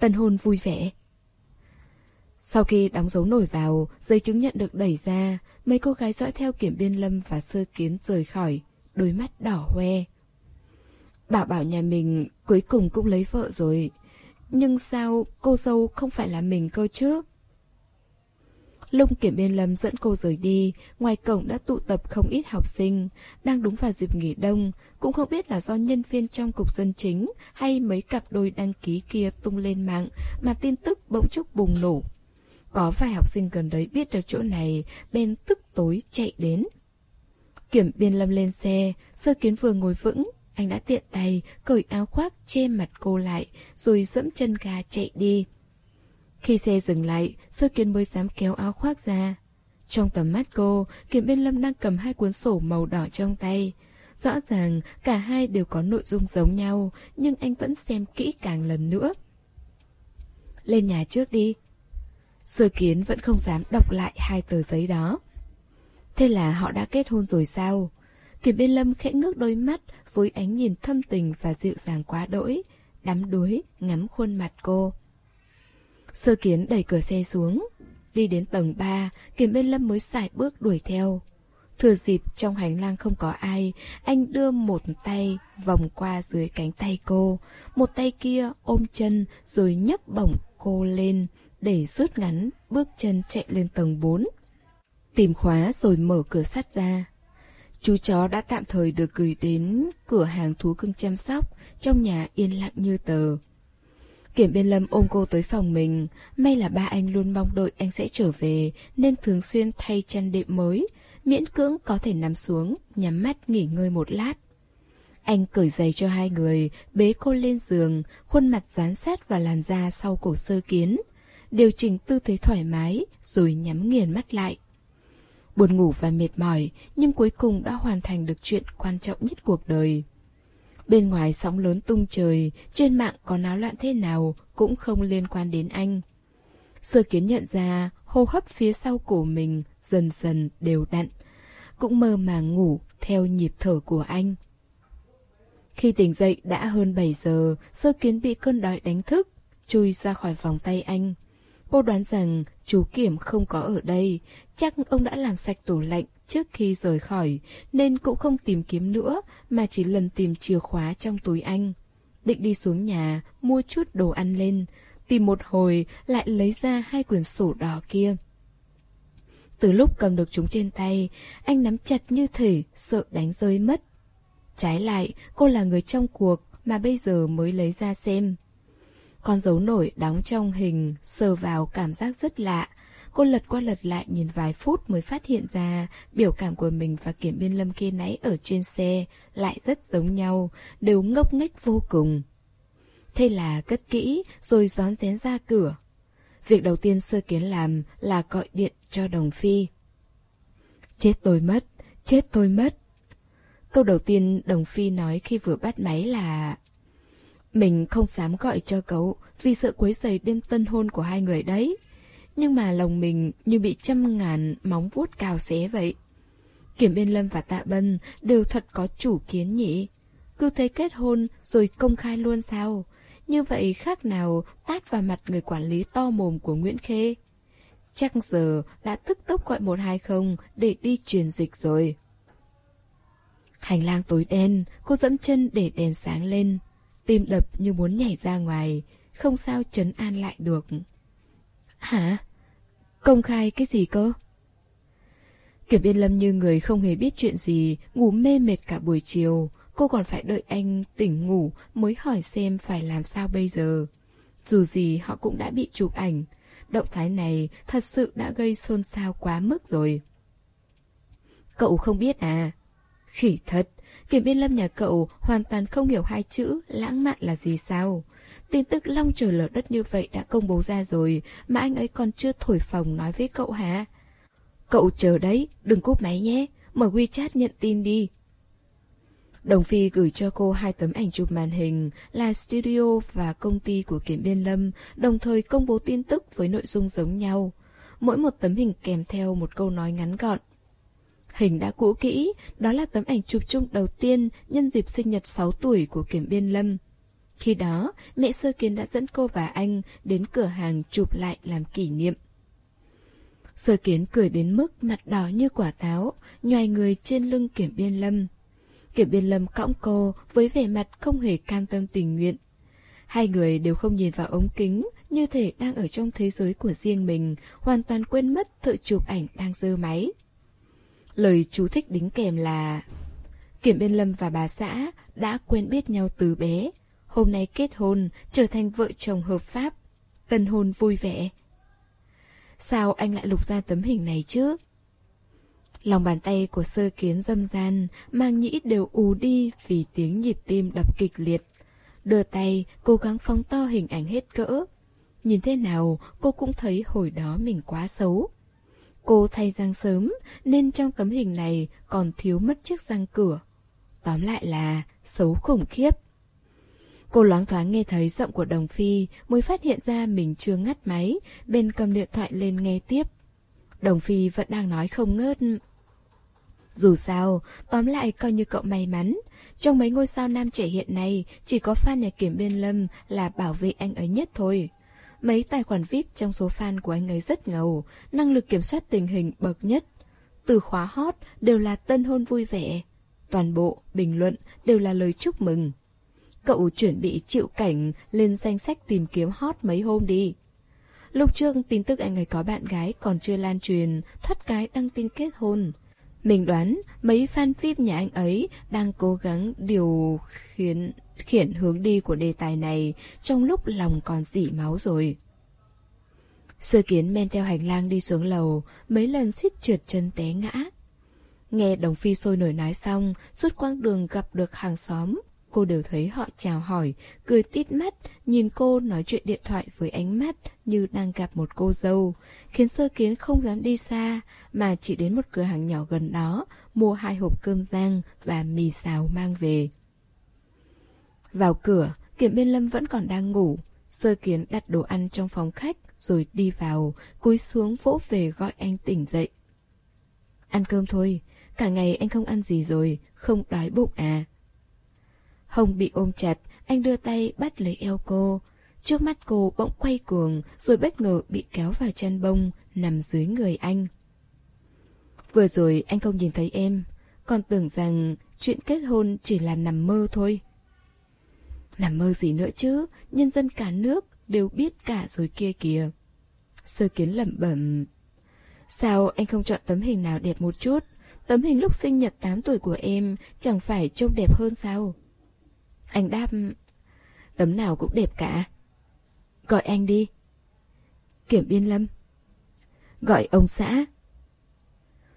Tân hôn vui vẻ. Sau khi đóng dấu nổi vào, giấy chứng nhận được đẩy ra, mấy cô gái dõi theo kiểm biên lâm và sơ kiến rời khỏi, đôi mắt đỏ hoe. Bảo bảo nhà mình cuối cùng cũng lấy vợ rồi. Nhưng sao cô dâu không phải là mình cơ chứ? Lung kiểm biên lâm dẫn cô rời đi, ngoài cổng đã tụ tập không ít học sinh, đang đúng vào dịp nghỉ đông, cũng không biết là do nhân viên trong cục dân chính hay mấy cặp đôi đăng ký kia tung lên mạng mà tin tức bỗng chốc bùng nổ. Có vài học sinh gần đấy biết được chỗ này, bên tức tối chạy đến. Kiểm biên lâm lên xe, sơ kiến vừa ngồi vững, anh đã tiện tay cởi áo khoác che mặt cô lại, rồi dẫm chân gà chạy đi. Khi xe dừng lại, sơ kiến mới dám kéo áo khoác ra. Trong tầm mắt cô, Kiểm Biên Lâm đang cầm hai cuốn sổ màu đỏ trong tay. Rõ ràng cả hai đều có nội dung giống nhau, nhưng anh vẫn xem kỹ càng lần nữa. Lên nhà trước đi. Sơ kiến vẫn không dám đọc lại hai tờ giấy đó. Thế là họ đã kết hôn rồi sao? Kiểm Biên Lâm khẽ ngước đôi mắt với ánh nhìn thâm tình và dịu dàng quá đỗi, đắm đuối ngắm khuôn mặt cô. Sơ kiến đẩy cửa xe xuống. Đi đến tầng 3, Kiểm Bên Lâm mới xài bước đuổi theo. Thừa dịp trong hành lang không có ai, anh đưa một tay vòng qua dưới cánh tay cô, một tay kia ôm chân rồi nhấc bổng cô lên để rút ngắn bước chân chạy lên tầng 4. Tìm khóa rồi mở cửa sắt ra. Chú chó đã tạm thời được gửi đến cửa hàng thú cưng chăm sóc, trong nhà yên lặng như tờ. Kiểm biên lâm ôm cô tới phòng mình, may là ba anh luôn mong đợi anh sẽ trở về, nên thường xuyên thay chăn đệm mới, miễn cưỡng có thể nằm xuống, nhắm mắt nghỉ ngơi một lát. Anh cởi giày cho hai người, bế cô lên giường, khuôn mặt dán sát vào làn da sau cổ sơ kiến. Điều chỉnh tư thế thoải mái, rồi nhắm nghiền mắt lại. Buồn ngủ và mệt mỏi, nhưng cuối cùng đã hoàn thành được chuyện quan trọng nhất cuộc đời. Bên ngoài sóng lớn tung trời, trên mạng có náo loạn thế nào cũng không liên quan đến anh. Sơ kiến nhận ra hô hấp phía sau cổ mình dần dần đều đặn, cũng mơ màng ngủ theo nhịp thở của anh. Khi tỉnh dậy đã hơn 7 giờ, sơ kiến bị cơn đói đánh thức, chui ra khỏi vòng tay anh. Cô đoán rằng chú Kiểm không có ở đây, chắc ông đã làm sạch tủ lạnh trước khi rời khỏi, nên cũng không tìm kiếm nữa, mà chỉ lần tìm chìa khóa trong túi anh. Định đi xuống nhà, mua chút đồ ăn lên, tìm một hồi lại lấy ra hai quyển sổ đỏ kia. Từ lúc cầm được chúng trên tay, anh nắm chặt như thể sợ đánh rơi mất. Trái lại, cô là người trong cuộc mà bây giờ mới lấy ra xem. Con dấu nổi đóng trong hình, sờ vào cảm giác rất lạ. Cô lật qua lật lại nhìn vài phút mới phát hiện ra biểu cảm của mình và kiểm biên lâm kia nãy ở trên xe lại rất giống nhau, đều ngốc nghếch vô cùng. Thế là cất kỹ rồi gión rén ra cửa. Việc đầu tiên sơ kiến làm là gọi điện cho đồng phi. Chết tôi mất, chết tôi mất. Câu đầu tiên đồng phi nói khi vừa bắt máy là mình không dám gọi cho cậu vì sợ quấy rầy đêm tân hôn của hai người đấy. nhưng mà lòng mình như bị trăm ngàn móng vuốt cào xé vậy. Kiểm Biên Lâm và Tạ Bân đều thật có chủ kiến nhỉ. Cứ thế kết hôn rồi công khai luôn sao? Như vậy khác nào tát vào mặt người quản lý to mồm của Nguyễn Khê. Chắc giờ đã tức tốc gọi 120 để đi truyền dịch rồi. Hành lang tối đen, cô dẫm chân để đèn sáng lên. Tim đập như muốn nhảy ra ngoài, không sao chấn an lại được. Hả? Công khai cái gì cơ? Kiểm Yên Lâm như người không hề biết chuyện gì, ngủ mê mệt cả buổi chiều. Cô còn phải đợi anh tỉnh ngủ mới hỏi xem phải làm sao bây giờ. Dù gì họ cũng đã bị chụp ảnh. Động thái này thật sự đã gây xôn xao quá mức rồi. Cậu không biết à? Khỉ thật, Kiểm Biên Lâm nhà cậu hoàn toàn không hiểu hai chữ lãng mạn là gì sao. Tin tức long trời lở đất như vậy đã công bố ra rồi, mà anh ấy còn chưa thổi phòng nói với cậu hả? Cậu chờ đấy, đừng cúp máy nhé, mở WeChat nhận tin đi. Đồng Phi gửi cho cô hai tấm ảnh chụp màn hình là studio và công ty của Kiểm Biên Lâm, đồng thời công bố tin tức với nội dung giống nhau. Mỗi một tấm hình kèm theo một câu nói ngắn gọn. Hình đã cũ kỹ, đó là tấm ảnh chụp chung đầu tiên nhân dịp sinh nhật 6 tuổi của Kiểm Biên Lâm. Khi đó, mẹ Sơ Kiến đã dẫn cô và anh đến cửa hàng chụp lại làm kỷ niệm. Sơ Kiến cười đến mức mặt đỏ như quả táo, nhoài người trên lưng Kiểm Biên Lâm. Kiểm Biên Lâm cõng cô với vẻ mặt không hề cam tâm tình nguyện. Hai người đều không nhìn vào ống kính, như thể đang ở trong thế giới của riêng mình, hoàn toàn quên mất thợ chụp ảnh đang dơ máy. Lời chú thích đính kèm là Kiểm Biên Lâm và bà xã đã quen biết nhau từ bé, hôm nay kết hôn, trở thành vợ chồng hợp pháp. Tân hôn vui vẻ. Sao anh lại lục ra tấm hình này chứ? Lòng bàn tay của sơ kiến dâm gian, mang nhĩ đều ù đi vì tiếng nhịp tim đập kịch liệt. Đưa tay, cố gắng phóng to hình ảnh hết cỡ. Nhìn thế nào, cô cũng thấy hồi đó mình quá xấu. Cô thay răng sớm, nên trong tấm hình này còn thiếu mất chiếc răng cửa. Tóm lại là xấu khủng khiếp. Cô loáng thoáng nghe thấy giọng của Đồng Phi mới phát hiện ra mình chưa ngắt máy, bên cầm điện thoại lên nghe tiếp. Đồng Phi vẫn đang nói không ngớt. Dù sao, tóm lại coi như cậu may mắn. Trong mấy ngôi sao nam trẻ hiện nay, chỉ có fan nhà kiểm biên lâm là bảo vệ anh ấy nhất thôi. Mấy tài khoản VIP trong số fan của anh ấy rất ngầu, năng lực kiểm soát tình hình bậc nhất. Từ khóa hot đều là tân hôn vui vẻ. Toàn bộ, bình luận đều là lời chúc mừng. Cậu chuẩn bị chịu cảnh lên danh sách tìm kiếm hot mấy hôm đi. Lúc trước tin tức anh ấy có bạn gái còn chưa lan truyền, thoát cái đăng tin kết hôn. Mình đoán mấy fan phim nhà anh ấy đang cố gắng điều khiển khiển hướng đi của đề tài này trong lúc lòng còn dỉ máu rồi. Sơ kiến men theo hành lang đi xuống lầu, mấy lần suýt trượt chân té ngã. Nghe đồng phi sôi nổi nói xong, suốt quãng đường gặp được hàng xóm, cô đều thấy họ chào hỏi, cười tít mắt, nhìn cô nói chuyện điện thoại với ánh mắt như đang gặp một cô dâu, khiến sơ kiến không dám đi xa, mà chỉ đến một cửa hàng nhỏ gần đó, mua hai hộp cơm rang và mì xào mang về. Vào cửa, Kiểm Biên Lâm vẫn còn đang ngủ, sơ kiến đặt đồ ăn trong phòng khách rồi đi vào, cúi xuống vỗ về gọi anh tỉnh dậy. Ăn cơm thôi, cả ngày anh không ăn gì rồi, không đói bụng à. Hồng bị ôm chặt, anh đưa tay bắt lấy eo cô. Trước mắt cô bỗng quay cuồng, rồi bất ngờ bị kéo vào chăn bông, nằm dưới người anh. Vừa rồi anh không nhìn thấy em, còn tưởng rằng chuyện kết hôn chỉ là nằm mơ thôi. Nằm mơ gì nữa chứ, nhân dân cả nước đều biết cả rồi kia kìa. Sơ kiến lẩm bẩm. Sao anh không chọn tấm hình nào đẹp một chút? Tấm hình lúc sinh nhật 8 tuổi của em chẳng phải trông đẹp hơn sao? Anh đáp Tấm nào cũng đẹp cả. Gọi anh đi. Kiểm biên lâm. Gọi ông xã.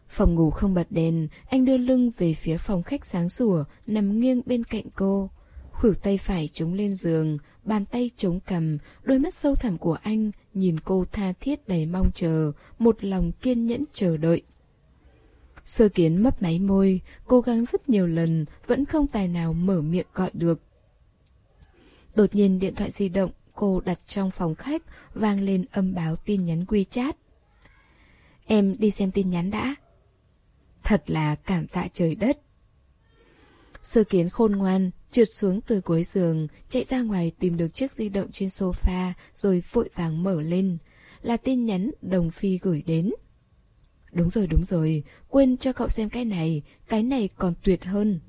Phòng ngủ không bật đèn Anh đưa lưng về phía phòng khách sáng sủa Nằm nghiêng bên cạnh cô. Khuỷu tay phải chống lên giường Bàn tay chống cầm Đôi mắt sâu thẳm của anh Nhìn cô tha thiết đầy mong chờ Một lòng kiên nhẫn chờ đợi. Sơ kiến mấp máy môi, cố gắng rất nhiều lần, vẫn không tài nào mở miệng gọi được. Đột nhiên điện thoại di động cô đặt trong phòng khách vang lên âm báo tin nhắn WeChat. Em đi xem tin nhắn đã. Thật là cảm tạ trời đất. Sơ kiến khôn ngoan, trượt xuống từ cuối giường, chạy ra ngoài tìm được chiếc di động trên sofa rồi vội vàng mở lên. Là tin nhắn Đồng Phi gửi đến. Đúng rồi, đúng rồi, quên cho cậu xem cái này, cái này còn tuyệt hơn.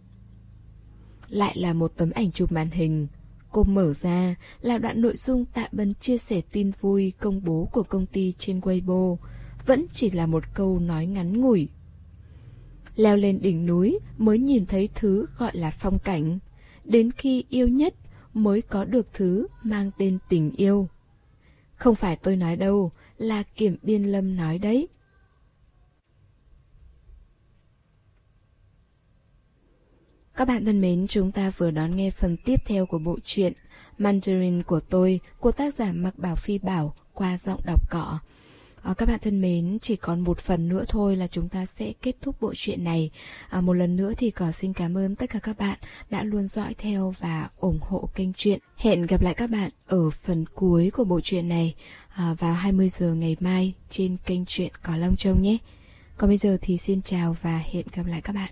Lại là một tấm ảnh chụp màn hình. Cô mở ra là đoạn nội dung tạ bân chia sẻ tin vui công bố của công ty trên Weibo. Vẫn chỉ là một câu nói ngắn ngủi. Leo lên đỉnh núi mới nhìn thấy thứ gọi là phong cảnh. Đến khi yêu nhất mới có được thứ mang tên tình yêu. Không phải tôi nói đâu, là Kiểm Biên Lâm nói đấy. Các bạn thân mến, chúng ta vừa đón nghe phần tiếp theo của bộ truyện Mandarin của tôi của tác giả Mạc Bảo Phi Bảo qua giọng đọc cỏ. À, các bạn thân mến, chỉ còn một phần nữa thôi là chúng ta sẽ kết thúc bộ truyện này. À, một lần nữa thì cỏ xin cảm ơn tất cả các bạn đã luôn dõi theo và ủng hộ kênh truyện. Hẹn gặp lại các bạn ở phần cuối của bộ truyện này à, vào 20 giờ ngày mai trên kênh truyện Cỏ Long Trông nhé. Còn bây giờ thì xin chào và hẹn gặp lại các bạn.